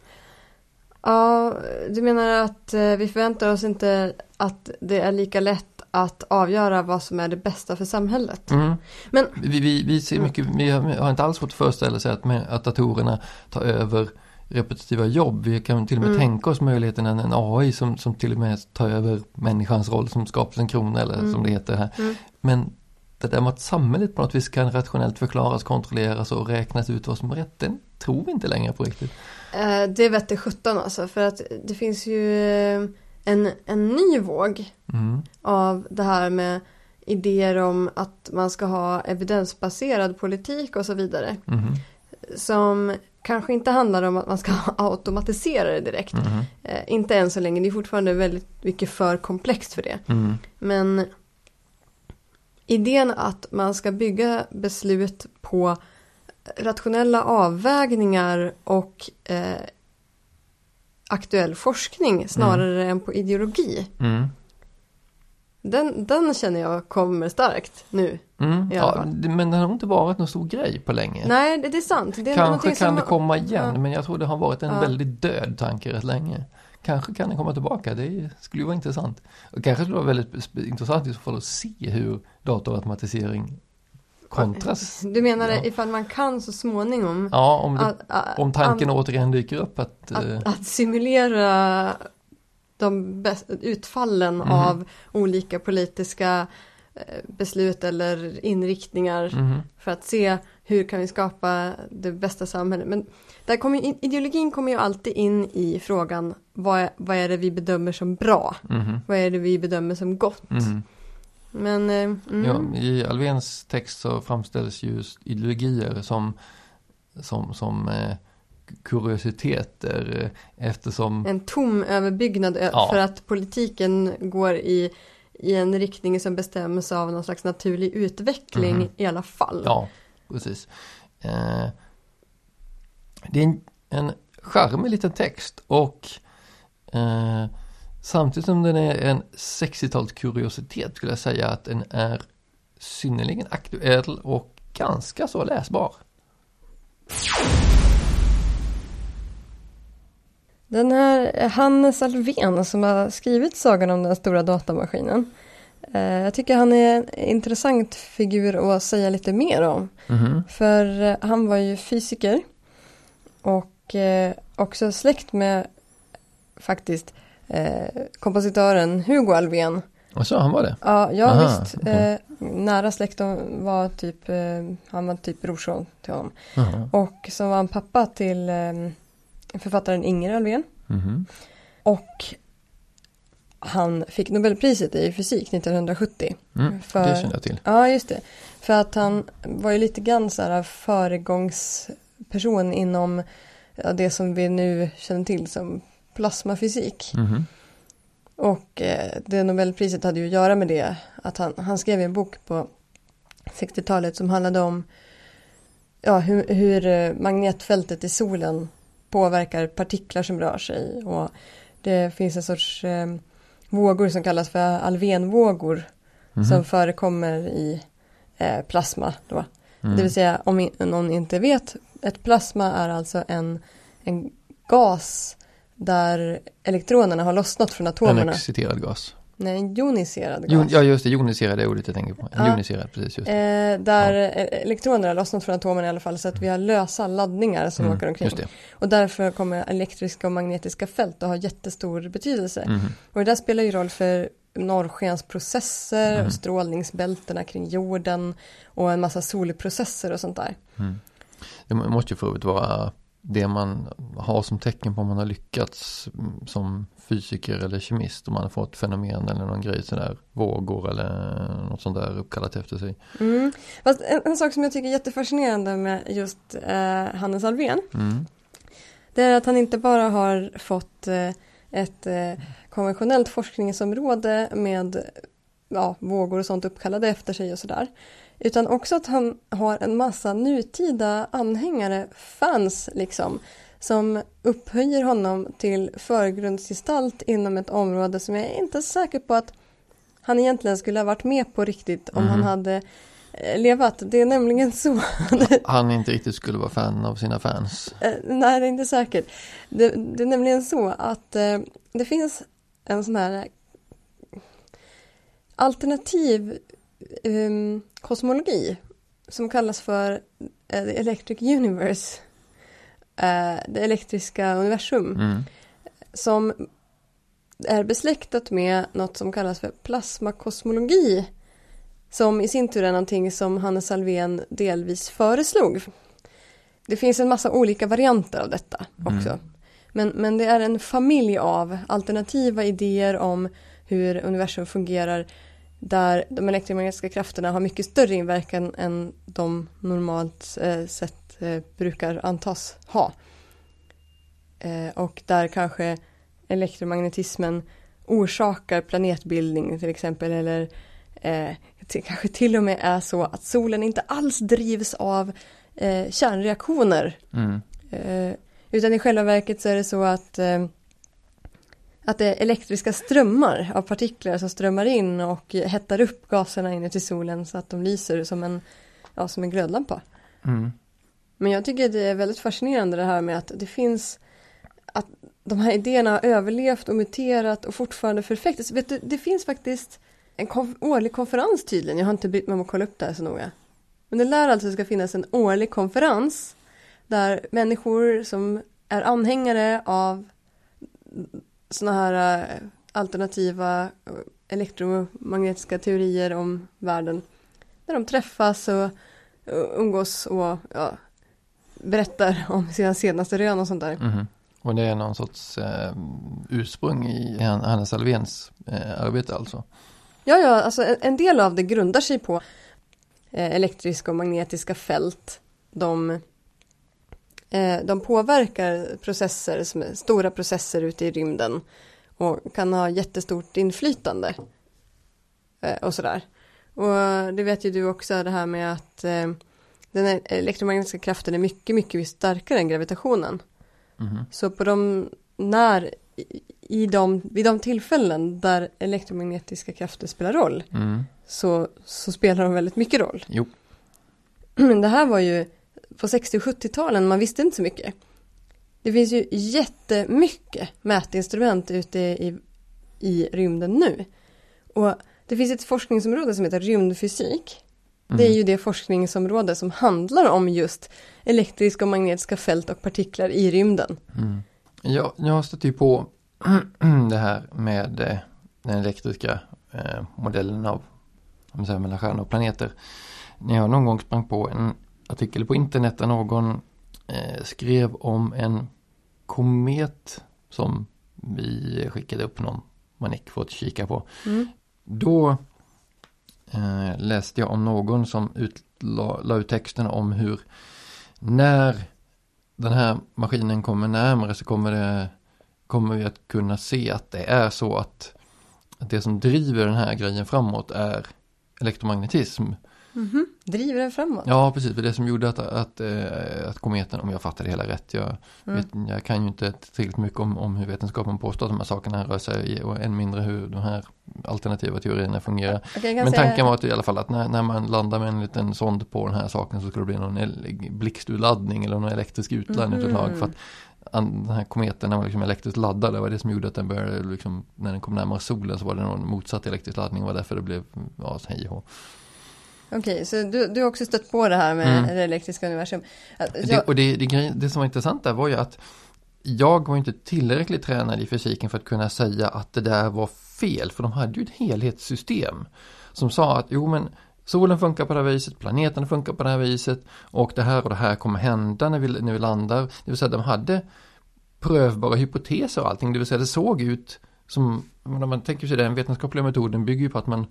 Ja, du menar att eh, vi förväntar oss inte att det är lika lätt att avgöra vad som är det bästa för samhället. Mm. Men Vi, vi, vi ser mycket, vi har, inte alls fått föreställa sig att, att datorerna tar över repetitiva jobb. Vi kan till och med Mm. tänka oss möjligheten en, en AI som, som till och med tar över människans roll som skapelsen eller Mm. som det heter här. Mm. Men det där med att samhället på något vis kan rationellt förklaras, kontrolleras och räknas ut vad som är rätt, den tror vi inte längre på riktigt. eh, det vette 17 alltså. För att det finns ju en, en ny våg Mm. av det här med idéer om att man ska ha evidensbaserad politik och så vidare. Mhm. Som kanske inte handlar om att man ska automatisera det direkt. Mhm. Eh, inte än så länge, det är fortfarande väldigt mycket för komplext för det. Mm. Men idén att man ska bygga beslut på rationella avvägningar och eh, aktuell forskning snarare än på ideologi. Mm. Den, den känner jag kommer starkt nu. Mm. Ja, men det har inte varit någon stor grej på länge. Nej, det, det är sant. Det är Kanske kan som- det komma igen, Ja. men jag tror det har varit en Ja. väldigt död tanke rätt länge. Kanske kan den komma tillbaka, det skulle ju vara intressant. Och kanske skulle det vara väldigt intressant i så fall att se hur datorautomatisering kontras. Du menar Ja. ifall man kan så småningom Ja, om, det, att, att, om tanken att, återigen dyker upp att... eh, att, att simulera de bäst, utfallen Mhm. av olika politiska eh, beslut eller inriktningar mhm, för att se hur kan vi skapa det bästa samhället. Men där kommer, ideologin kommer ju alltid in i frågan vad är, vad är det vi bedömer som bra? mhm, Vad är det vi bedömer som gott? mhm. Men eh, mm, Ja, I Alvens text så framställs ju just ideologier som, som, som eh, kuriositeter eh, eftersom... en tom överbyggnad Ja. för att politiken går i, i en riktning som bestäms av någon slags naturlig utveckling Mhm. i alla fall. Ja, precis. Eh, det är en, en charmig liten text och eh, samtidigt som den är en 60-talskuriositet skulle jag säga att den är synnerligen aktuell och ganska så läsbar. Den här Hannes Alfvén som har skrivit sagan om den stora datamaskinen. Eh, jag tycker han är en intressant figur att säga lite mer om. Mhm. För eh, han var ju fysiker och eh, också släkt med faktiskt kompositören Hugo Alfvén. Och så han var det. Ja, ja Aha, visst. Eh, nära släkt var typ, eh, han var typ brorson till honom. Jaha. Och så var han pappa till eh, författaren Inger Alfvén. Mhm. Och han fick Nobelpriset i fysik 1970. Mm, För- Det känner jag till. Ja, just det. För att han var ju lite grann så här föregångsperson inom ja, det som vi nu känner till som plasmafysik. Mhm. Och eh, det Nobelpriset hade ju att göra med det. Att han, han skrev en bok på 60-talet som handlade om ja, hur, hur eh, magnetfältet i solen påverkar partiklar som rör sig. Och det finns en sorts eh, vågor som kallas för alvenvågor Mhm. som förekommer i eh, plasma. Då. Mm. Det vill säga om någon inte vet, ett plasma är alltså en, en gas där elektronerna har lossnat från En atomerna. exciterad gas. Nej, joniserad gas. Ja, just det. Joniserad är ordet jag tänker på. Ja. Joniserad, precis. Just. Eh, där eh, elektroner har lossnat från atomerna i alla fall så att vi har lösa laddningar som Mm, åker omkring. Och därför kommer elektriska och magnetiska fält att ha jättestor betydelse. Mhm. Och det där spelar ju roll för norrskensprocesser, Mm. strålningsbältena kring jorden och en massa solprocesser och sånt där. Mm. Det må- måste ju för övrigt vara det man har som tecken på om man har lyckats som fysiker eller kemist. Om man har fått fenomen eller någon grej sådär, vågor eller något sånt där uppkallat efter sig. Mm. Fast en, en sak som jag tycker är jättefascinerande med just eh, Hannes Alfvén Mm. det är att han inte bara har fått eh, ett eh, konventionellt forskningsområde med ja, vågor och sånt uppkallade efter sig och sådär. Utan också att han har en massa nutida anhängare, fans liksom, som upphöjer honom till förgrundsgestalt inom ett område som jag är inte är säker på att han egentligen skulle ha varit med på riktigt om Mhm. han hade eh, levat. Det är nämligen så. Han inte riktigt skulle vara fan av sina fans. Eh, nej, det är inte säkert. Det, det är nämligen så att eh, det finns en sån här alternativ um, kosmologi som kallas för eh, The Electric Universe. Eh, det elektriska universum. Mm. Som är besläktat med något som kallas för plasmakosmologi. Som i sin tur är någonting som Hannes Alfvén delvis föreslog. Det finns en massa olika varianter av detta också. Mm. Men, men det är en familj av alternativa idéer om hur universum fungerar där de elektromagnetiska krafterna har mycket större inverkan än de normalt eh, sett eh, brukar antas ha. Eh, och där kanske elektromagnetismen orsakar planetbildning till exempel eller eh, det kanske till och med är så att solen inte alls drivs av eh, kärnreaktioner Mm. Eh, utan i själva verket så är det så att, att det är elektriska strömmar av partiklar som strömmar in och hettar upp gaserna inuti solen så att de lyser som en, ja, som en glödlampa. Mm. Men jag tycker det är väldigt fascinerande det här med att det finns att de här idéerna har överlevt och muterat och fortfarande förfäktas. Vet du, det finns faktiskt en konf årlig konferens tydligen. Jag har inte brytt mig om att kolla upp det här så noga. Men det lär alltså ska finnas en årlig konferens där människor som är anhängare av sådana här eh, alternativa eh, elektromagnetiska teorier om världen. Där de träffas och umgås och ja, berättar om sina senaste rön och sånt där. Mm. Och det är någon sorts eh, ursprung i Hannes Alvéns eh, arbete alltså? Ja, ja, alltså en, en del av det grundar sig på eh, elektriska och magnetiska fält. De, eh, de påverkar processer, som är stora processer ute i rymden och kan ha jättestort inflytande. Eh, och sådär. Och det vet ju du också det här med att eh, den elektromagnetiska kraften är mycket, mycket starkare än gravitationen. Mm. Så på de, när, i de, vid de tillfällen där elektromagnetiska krafter spelar roll mm. så, så spelar de väldigt mycket roll. Jo. Men det här var ju på 60 och 70-talen, man visste inte så mycket. Det finns ju jättemycket mätinstrument ute i, i rymden nu. Och det finns ett forskningsområde som heter rymdfysik. Det är mm. ju det forskningsområde som handlar om just elektriska och magnetiska fält och partiklar i rymden. Mm. Ja, jag stötte ju på det här med eh, den elektriska eh, modellen av mellan stjärnor och planeter. När jag någon gång sprang på en artikel på internet där någon eh, skrev om en komet som vi skickade upp någon manik för att kika på. Mm. Då eh, läste jag om någon som ut, la, la ut texten om hur när den här maskinen kommer närmare så kommer, det, kommer vi att kunna se att det är så att, att det som driver den här grejen framåt är elektromagnetism. Mm -hmm. Driver den framåt? Ja, precis. Det som gjorde att, att, eh, att kometen, om jag fattar det hela rätt, jag, mm. vet, jag kan ju inte tillräckligt mycket om, om hur vetenskapen påstår att de här sakerna rör sig och än mindre hur de här alternativa teorierna fungerar. Okay, Men tanken säga... var att i alla fall att när, när man landar med en liten sond på den här saken så skulle det bli någon blixturladdning eller någon elektrisk utladdning mm. för att den här kometen var liksom elektriskt laddad. Det var det som gjorde att den började, liksom, när den kom närmare solen så var det någon motsatt elektrisk laddning. och var därför det blev, ja, hej och Okej, okay, så du, du har också stött på det här med mm. det elektriska universum. Jag... Det, och det, det, det som var intressant där var ju att jag var inte tillräckligt tränad i fysiken för att kunna säga att det där var fel. För de hade ju ett helhetssystem som sa att jo men solen funkar på det här viset, planeterna funkar på det här viset och det här och det här kommer hända när vi, när vi landar. Det vill säga de hade prövbara hypoteser och allting. Det vill säga det såg ut som, när man tänker sig den vetenskapliga metoden bygger ju på att man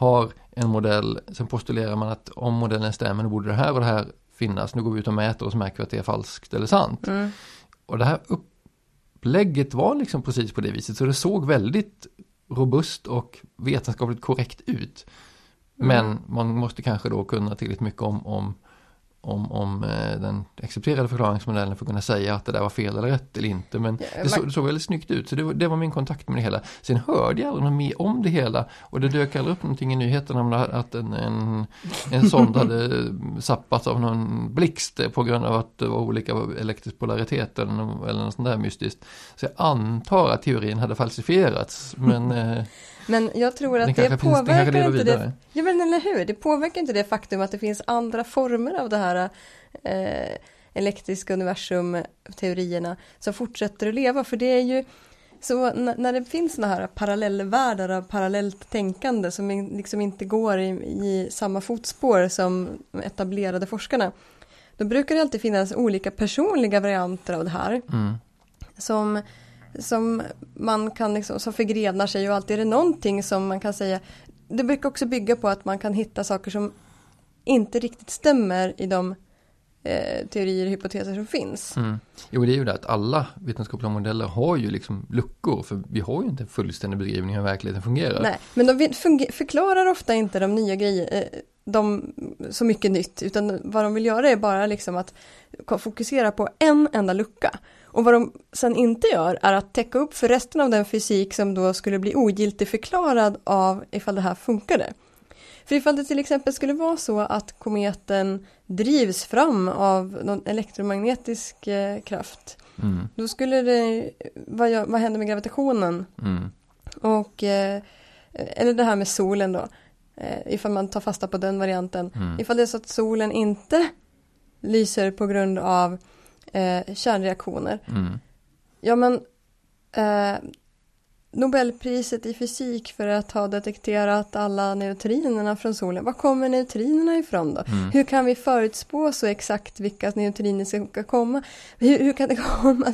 har en modell, sen postulerar man att om modellen stämmer, då borde det här och det här finnas. Nu går vi ut och mäter och så märker vi att det är falskt eller sant. Mm. Och det här upplägget var liksom precis på det viset, så det såg väldigt robust och vetenskapligt korrekt ut. Mm. Men man måste kanske då kunna tillräckligt mycket om, om om, om eh, den accepterade förklaringsmodellen för att kunna säga att det där var fel eller rätt eller inte. Men ja, det, så, det såg väldigt snyggt ut, så det var, det var, min kontakt med det hela. Sen hörde jag aldrig något mer om det hela och det dök aldrig upp någonting i nyheterna om att en, en, en sond hade sappats av någon blixt på grund av att det var olika elektrisk polaritet eller, någon, eller något sånt där mystiskt. Så jag antar att teorin hade falsifierats, men eh, men jag tror att det påverkar finns, inte det. Ja men eller hur, det påverkar inte det faktum att det finns andra former av det här eh, elektriska universum-teorierna som fortsätter att leva. För det är ju så när det finns sådana här parallellvärldar av parallellt tänkande som liksom inte går i, i samma fotspår som etablerade forskarna. Då brukar det alltid finnas olika personliga varianter av det här. Mm. Som som man kan liksom, som förgrenar sig och alltid är det någonting som man kan säga. Det brukar också bygga på att man kan hitta saker som inte riktigt stämmer i de eh, teorier och hypoteser som finns. Mm. Jo, det är ju det att alla vetenskapliga modeller har ju liksom luckor, för vi har ju inte en fullständig beskrivning av hur verkligheten fungerar. Nej, men de förklarar ofta inte de nya grejerna, eh, de, så mycket nytt, utan vad de vill göra är bara liksom att fokusera på en enda lucka. Och vad de sen inte gör är att täcka upp för resten av den fysik som då skulle bli ogiltig förklarad av ifall det här funkade. För ifall det till exempel skulle vara så att kometen drivs fram av någon elektromagnetisk eh, kraft. Mm. Då skulle det, vad, vad händer med gravitationen? Mm. Och, eh, eller det här med solen då. Eh, ifall man tar fasta på den varianten. Mm. Ifall det är så att solen inte lyser på grund av eh, kärnreaktioner. Mm. Ja men eh, Nobelpriset i fysik för att ha detekterat alla neutrinerna från solen. Var kommer neutrinerna ifrån då? Mm. Hur kan vi förutspå så exakt vilka neutriner som ska komma? Hur, hur kan det komma?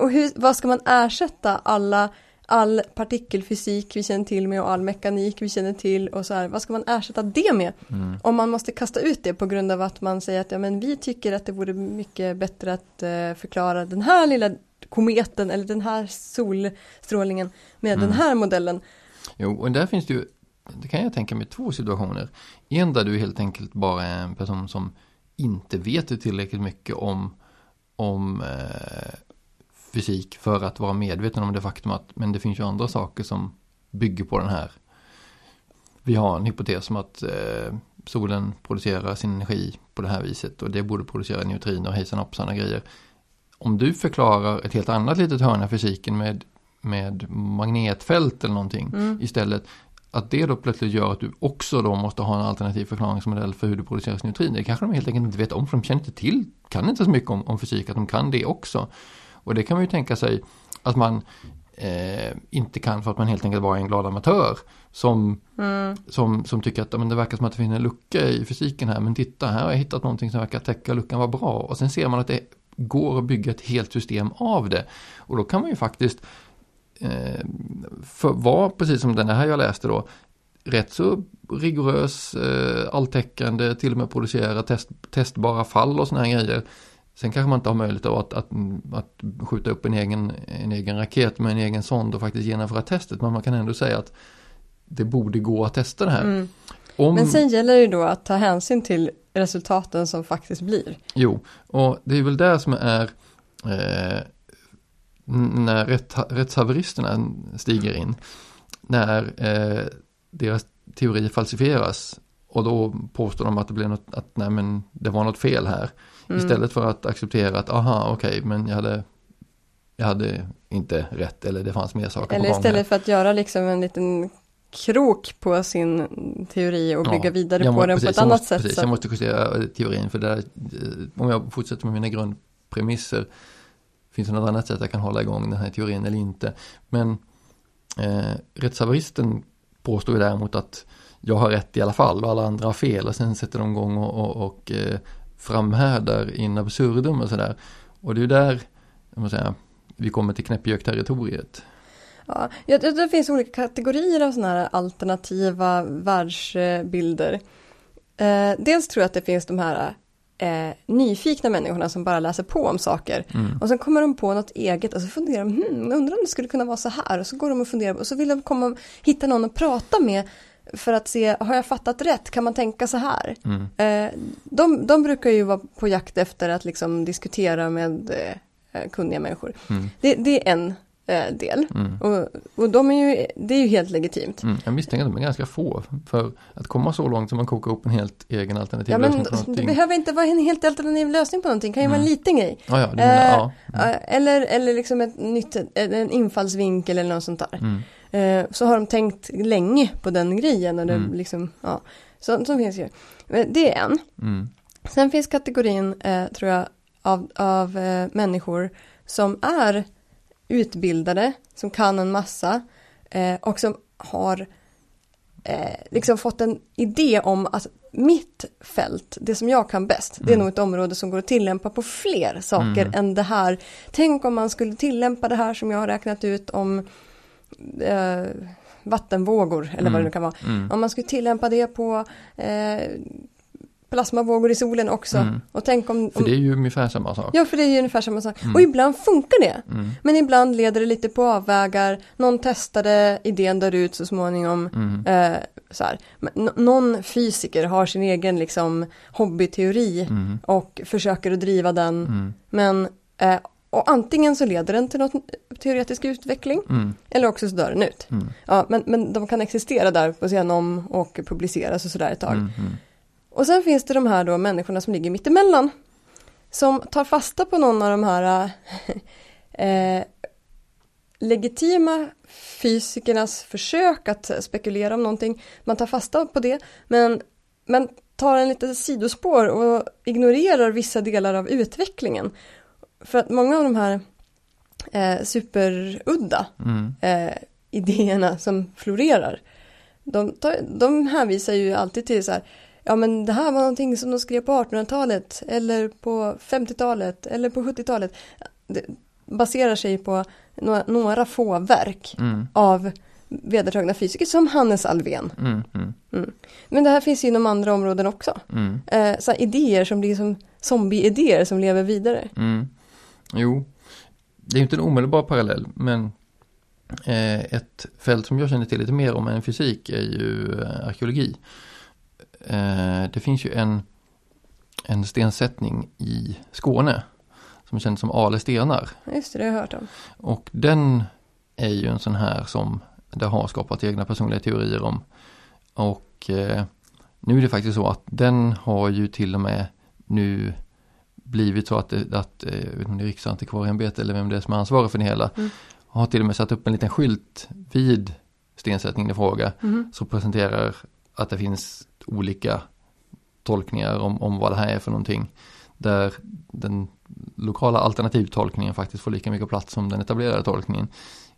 Och hur, vad ska man ersätta alla all partikelfysik vi känner till med och all mekanik vi känner till och så här, vad ska man ersätta det med? Mm. Om man måste kasta ut det på grund av att man säger att ja, men vi tycker att det vore mycket bättre att uh, förklara den här lilla kometen eller den här solstrålningen med mm. den här modellen. Jo, och där finns det ju, det kan jag tänka mig två situationer. En där du helt enkelt bara är en person som inte vet tillräckligt mycket om, om eh, fysik för att vara medveten om det faktum att men det finns ju andra saker som bygger på den här. Vi har en hypotes om att eh, solen producerar sin energi på det här viset och det borde producera neutriner och hejsan hoppsan och grejer. Om du förklarar ett helt annat litet hörn av fysiken med, med magnetfält eller någonting mm. istället att det då plötsligt gör att du också då måste ha en alternativ förklaringsmodell för hur det produceras neutriner. Det kanske de helt enkelt inte vet om för de känner inte till, kan inte så mycket om, om fysik att de kan det också. Och det kan man ju tänka sig att man eh, inte kan för att man helt enkelt var en glad amatör som, mm. som, som tycker att men det verkar som att det finns en lucka i fysiken här men titta här har jag hittat någonting som verkar täcka luckan var bra. Och sen ser man att det går att bygga ett helt system av det. Och då kan man ju faktiskt eh, för vara precis som den här jag läste då rätt så rigorös, eh, alltäckande, till och med producera test, testbara fall och sådana här grejer Sen kanske man inte har möjlighet att, att, att skjuta upp en egen, en egen raket med en egen sond och faktiskt genomföra testet. Men man kan ändå säga att det borde gå att testa det här. Mm. Om... Men sen gäller det då att ta hänsyn till resultaten som faktiskt blir. Jo, och det är väl där som är eh, när rätt, rättshaveristerna stiger in. När eh, deras teori falsifieras och då påstår de att det blev något, att nej men det var något fel här. Mm. Istället för att acceptera att aha okej okay, men jag hade jag hade inte rätt eller det fanns mer saker Eller på gång istället här. för att göra liksom en liten krok på sin teori och bygga ja, vidare på den precis, på ett annat måste, sätt. Precis, så. jag måste justera teorin för där, om jag fortsätter med mina grundpremisser finns det något annat sätt jag kan hålla igång den här teorin eller inte. Men eh, rättshaveristen påstår ju däremot att jag har rätt i alla fall och alla andra har fel och sen sätter de igång och, och, och eh, framhärdar in absurdum och sådär. Och det är ju där, jag måste säga, vi kommer till knäppjök-territoriet. Ja, det finns olika kategorier av sådana här alternativa världsbilder. Eh, dels tror jag att det finns de här eh, nyfikna människorna som bara läser på om saker. Mm. Och sen kommer de på något eget och så funderar de, hmm, undrar om det skulle kunna vara så här. Och så går de och funderar och så vill de komma, hitta någon att prata med för att se, har jag fattat rätt? Kan man tänka så här? Mm. Eh, de, de brukar ju vara på jakt efter att liksom diskutera med eh, kunniga människor. Mm. Det, det, är en eh, del. Mm. Och, och de är ju, det är ju helt legitimt. Mm. Jag misstänker att de är ganska få. För att komma så långt som man kokar upp en helt egen alternativ ja, lösning på någonting. Det behöver inte vara en helt alternativ lösning på någonting. Det kan ju vara en mm. liten grej. Ja, ja, menar, ja. Mm. Eller, eller liksom ett nytt, en infallsvinkel eller något sånt där. Eh, så har de tänkt länge på den grejen. Och det mm. liksom, ja. så, så finns ju. Det är en. Mm. Sen finns kategorin, eh, tror jag, av, av eh, människor som är utbildade, som kan en massa eh, och som har eh, liksom fått en idé om att mitt fält, det som jag kan bäst, mm. det är mm. nog ett område som går att tillämpa på fler saker mm. än det här. Tänk om man skulle tillämpa det här som jag har räknat ut om eh, vattenvågor eller mm. vad det nu kan vara. Mm. Om man skulle tillämpa det på eh, plasmavågor i solen också. Mm. Och tänk om, om, För det är ju ungefär samma sak. Ja, för det är ju ungefär samma sak. Mm. Och ibland funkar det. Mm. Men ibland leder det lite på avvägar. Någon testade idén där ut så småningom. Mm. Eh, så här. någon fysiker har sin egen liksom hobbyteori mm. och försöker att driva den. Mm. Men eh, och antingen så leder den till något teoretisk utveckling Mm. eller också så dör den ut. Mm. Ja, men, men de kan existera där på scen om och publiceras och sådär ett tag. Mm. Mm. Och sen finns det de här då människorna som ligger mittemellan. Som tar fasta på någon av de här eh, legitima fysikernas försök att spekulera om någonting. Man tar fasta på det, men, men tar en lite sidospår och ignorerar vissa delar av utvecklingen. För att många av de här eh, superudda Mm. eh, idéerna som florerar. De, tar- de hänvisar ju alltid till så här, ja men det här var någonting som de skrev på 1800-talet eller på 50-talet eller på 70-talet. Det baserar sig på några, några få verk Mm. av vedertagna fysiker som Hannes Alfvén. Mm. Mm. Men det här finns ju inom andra områden också. Mm. Eh, så idéer som blir som zombie-idéer som lever vidare. Jo, det är inte en omedelbar parallell, men eh, ett fält som jag känner till lite mer om än fysik är ju eh, arkeologi. Eh, det finns ju en, en stensättning i Skåne som känns som Ale stenar. Just det, det har jag hört om. Och den är ju en sån här som det har skapat egna personliga teorier om. Och nu är det faktiskt så att den har ju till och med nu blivit så att, att eh, jag vet inte Riksantikvarieämbetet eller vem det är som är ansvarig för det hela. Mm. Har till och med satt upp en liten skylt vid stensättningen i fråga. Mhm. Som presenterar att det finns olika tolkningar om, om vad det här är för någonting. Där den lokala alternativtolkningen faktiskt får lika mycket plats som den etablerade tolkningen.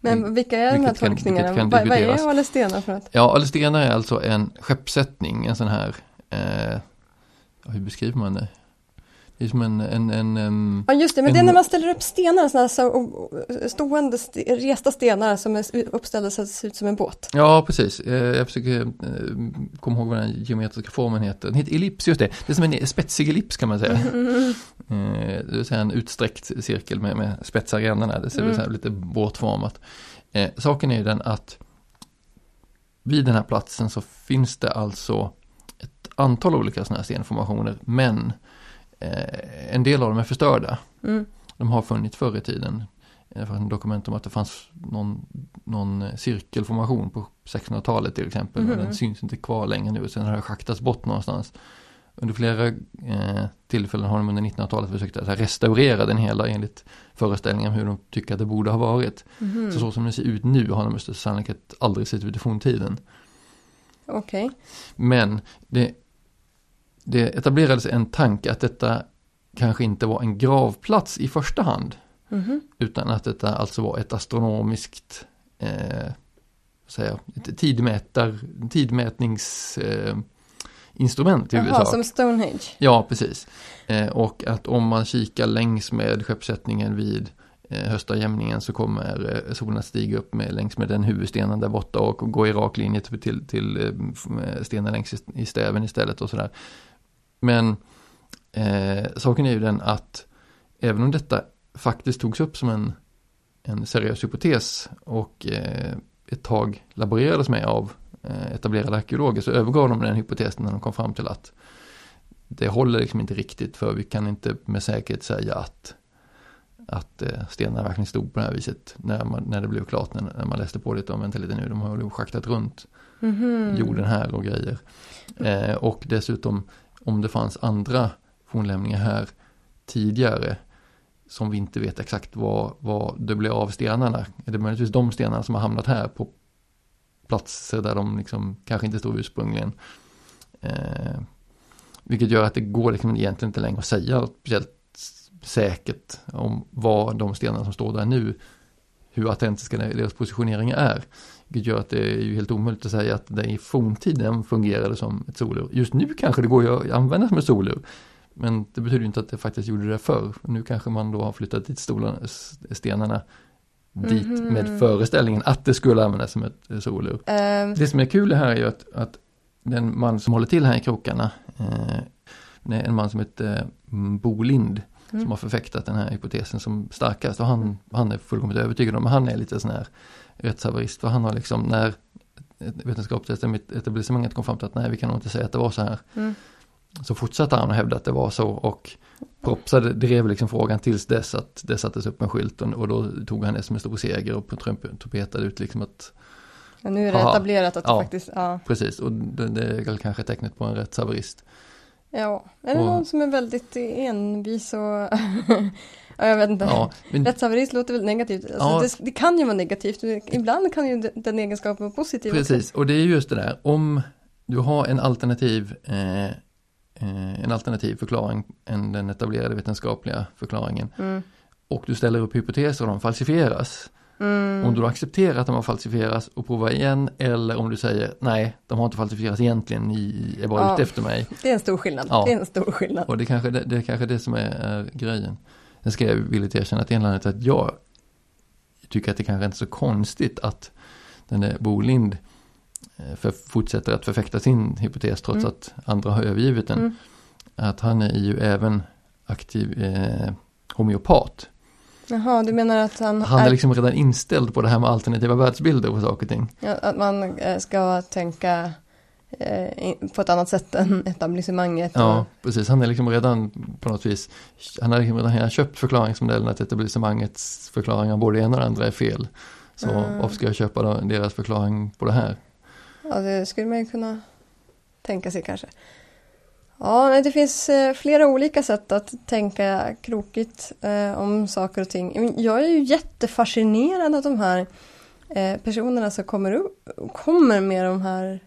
Men vilka är de här tolkningarna? kan Vad, vad är Ale stenar för något? Ja, Alestenar är alltså en skeppssättning, en sån här, eh, hur beskriver man det? Det är som en, en, en, em, Ja just det, men det är En- när man ställer upp stenar, såna här så, stående st resta stenar som är uppställda så att det ser ut som en båt. ja precis, eh, jag försöker eh, komma ihåg vad den geometriska formen heter. Den heter ellips, just det, det är som en spetsig ellips kan man säga. Eh, det vill säga en utsträckt cirkel med, med spetsar i ändarna, det ser Mm. så lite båtformat. Saken är ju den att vid den här platsen så finns det alltså ett antal olika sådana här stenformationer, men eh, en del av dem är förstörda. Mm. De har funnits förr i tiden. Det fanns en dokument om att det fanns någon, någon cirkelformation på 1600-talet till exempel. Mhm. Och den syns inte kvar längre nu. Sen har det schaktats bort någonstans. Under flera eh, tillfällen har de under 1900-talet försökt att restaurera den hela enligt föreställningar om hur de tycker att det borde ha varit. Mhm. Så så som det ser ut nu har de med största sannolikhet aldrig sett ut i forntiden. Okej. Men det, det etablerades en tanke att detta kanske inte var en gravplats i första hand. Mhm. Utan att detta alltså var ett astronomiskt eh, jag, ett tidmätar, tidmätningsinstrument eh, i Jaha, som Stonehenge. Ja, precis. Eh, och att om man kikar längs med skeppssättningen vid eh, höstajämningen så kommer eh, solen att stiga upp med, längs med den huvudstenen där borta och gå i rak linje till, till, till eh, f- stenen längs i, i stäven istället och sådär. Men eh, saken är ju den att även om detta faktiskt togs upp som en, en seriös hypotes och eh, ett tag laborerades med av eh, etablerade arkeologer så övergav de den hypotesen när de kom fram till att det håller liksom inte riktigt för vi kan inte med säkerhet säga att att eh, stenarna verkligen stod på det här viset när, man, när det blev klart när, när man läste på lite om vänta lite nu de har ju schaktat runt Mhm. jorden här och grejer. Eh, och dessutom om det fanns andra fornlämningar här tidigare som vi inte vet exakt vad, vad det blev av stenarna. Är det möjligtvis de stenarna som har hamnat här på platser där de liksom kanske inte stod ursprungligen. Eh, vilket gör att det går liksom egentligen inte längre att säga speciellt säkert om vad de stenarna som står där nu, hur autentiska deras positioneringar är. Vilket gör att det är ju helt omöjligt att säga att det i forntiden fungerade som ett solur. Just nu kanske det går ju att använda som ett solur. Men det betyder ju inte att det faktiskt gjorde det förr. Nu kanske man då har flyttat dit stolarna, stenarna dit Mhm. med föreställningen att det skulle användas som ett solur. Ehm, Det som är kul här är ju att, att den man som håller till här i krokarna, eh, en man som heter mm, Bo Lind, Mm. som har förfäktat den här hypotesen som starkast och han, han är fullkomligt övertygad om, han är lite sån här rättshaverist, för han har liksom när vetenskapligt etablissemanget kom fram till att nej, vi kan nog inte säga att det var så här. Mm. Så fortsatte han att hävda att det var så och propsade, drev liksom frågan tills dess att det sattes upp en skylt och, och då tog han det som en stor seger och trumpetade ut liksom att Ja, nu är det Aha. etablerat att det Ja. faktiskt, ja. Precis, och det, det är väl kanske tecknet på en rättshaverist. Ja, är det Och- någon som är väldigt envis och... ja, jag vet inte. Ja, men, Rättshaverist låter väl negativt. Alltså, Ja. det, det kan ju vara negativt. Ibland kan ju den egenskapen vara positiv. också. precis, och det är just det där, om du har en alternativ, eh, eh, en alternativ förklaring än den etablerade vetenskapliga förklaringen Mm. och du ställer upp hypoteser och de falsifieras. Mm. Om du då accepterar att de har falsifierats och provar igen eller om du säger nej, de har inte falsifierats egentligen, ni är bara Ja. ute efter mig. Det är en stor skillnad. Ja. Det är en stor skillnad. Och det är kanske det, det, är kanske det som är, är grejen. Sen ska jag villigt erkänna att en anledning till att jag tycker att det kanske inte är så konstigt att den där Bo Lind eh, för, fortsätter att förfäkta sin hypotes trots Mm. att andra har övergivit den. Mm. Att han är ju även aktiv eh, homeopat. Jaha, du menar att han, Han är liksom redan inställd på det här med alternativa världsbilder och saker och ting. ja, att man eh, ska tänka på ett annat sätt än etablissemanget. Ja, Och, precis. Han är liksom redan på något vis, han har liksom redan köpt förklaringsmodellen att etablissemangets förklaringar både ena och det andra är fel. Så Mm. varför ska jag köpa deras förklaring på det här? ja, det skulle man ju kunna tänka sig kanske. Ja, det finns eh, flera olika sätt att tänka krokigt eh, om saker och ting. Jag är ju jättefascinerad av de här eh, personerna som kommer, upp, kommer med de här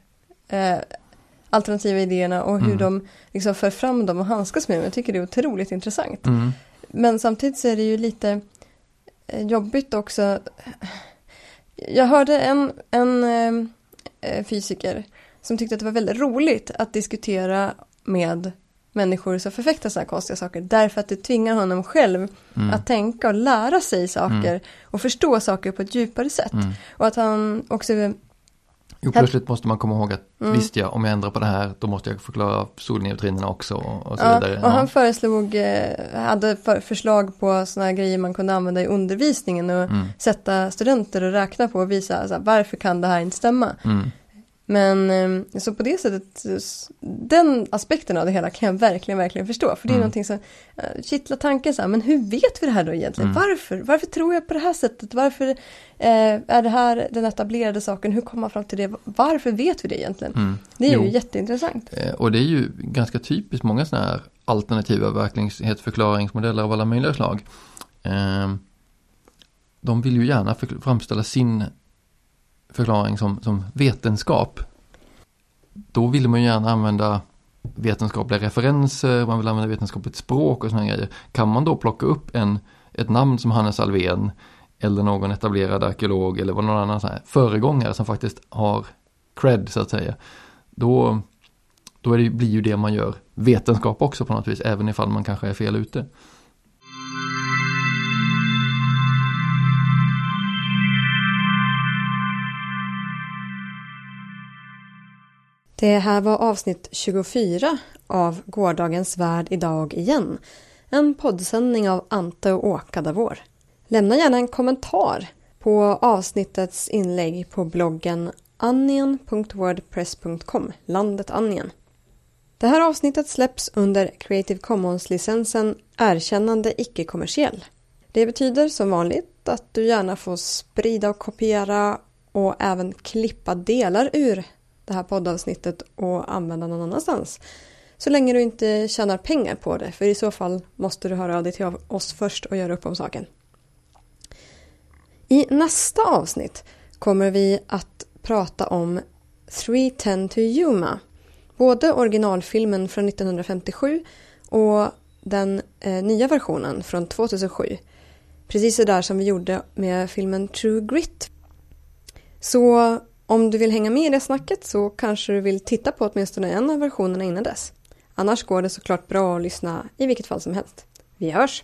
eh, alternativa idéerna och hur Mm. de liksom för fram dem och handskas med dem. Jag tycker det är otroligt intressant. Mm. Men samtidigt så är det ju lite eh, jobbigt också. Jag hörde en, en eh, eh, fysiker som tyckte att det var väldigt roligt att diskutera med människor som förfäktar sådana här konstiga saker. Därför att det tvingar honom själv Mm. att tänka och lära sig saker Mm. och förstå saker på ett djupare sätt. Mm. Och att han också, Jo, plötsligt måste man komma ihåg att Mm. visst ja, om jag ändrar på det här då måste jag förklara solneutrinerna också och, så ja, vidare. och han Ja. föreslog, eh, hade för, förslag på sådana här grejer man kunde använda i undervisningen och Mm. sätta studenter och räkna på och visa så här, varför kan det här inte stämma. Mm. Men eh, så på det sättet, den aspekten av det hela kan jag verkligen, verkligen förstå. För det är Mm. någonting som uh, kittlar tanken så här, men hur vet vi det här då egentligen? Mm. Varför? Varför tror jag på det här sättet? Varför eh, är det här den etablerade saken? Hur kommer man fram till det? Varför vet vi det egentligen? Mm. Det är Jo. ju jätteintressant. Eh, Och det är ju ganska typiskt många sådana här alternativa verklighetsförklaringsmodeller av alla möjliga slag. Eh, De vill ju gärna framställa sin förklaring som, som vetenskap. Då vill man ju gärna använda vetenskapliga referenser, man vill använda vetenskapligt språk och sådana grejer. Kan man då plocka upp en, ett namn som Hannes Alfvén eller någon etablerad arkeolog eller vad någon annan här föregångare som faktiskt har cred så att säga. Då, då är det, blir ju det man gör vetenskap också på något vis, även ifall man kanske är fel ute. Det här var avsnitt 24 av Gårdagens värld idag igen. En poddsändning av Ante och Åka Davor. Lämna gärna en kommentar på avsnittets inlägg på bloggen onion.wordpress.com landet Onion. Det här avsnittet släpps under Creative Commons-licensen Erkännande icke-kommersiell. Det betyder som vanligt att du gärna får sprida och kopiera och även klippa delar ur det här poddavsnittet och använda någon annanstans. Så länge du inte tjänar pengar på det, för i så fall måste du höra av dig till oss först och göra upp om saken. I nästa avsnitt kommer vi att prata om 310 to Yuma. Både originalfilmen från 1957 och den eh, nya versionen från 2007. Precis så där som vi gjorde med filmen True Grit. Så om du vill hänga med i det snacket så kanske du vill titta på åtminstone en av versionerna innan dess. Annars går det såklart bra att lyssna i vilket fall som helst. Vi hörs!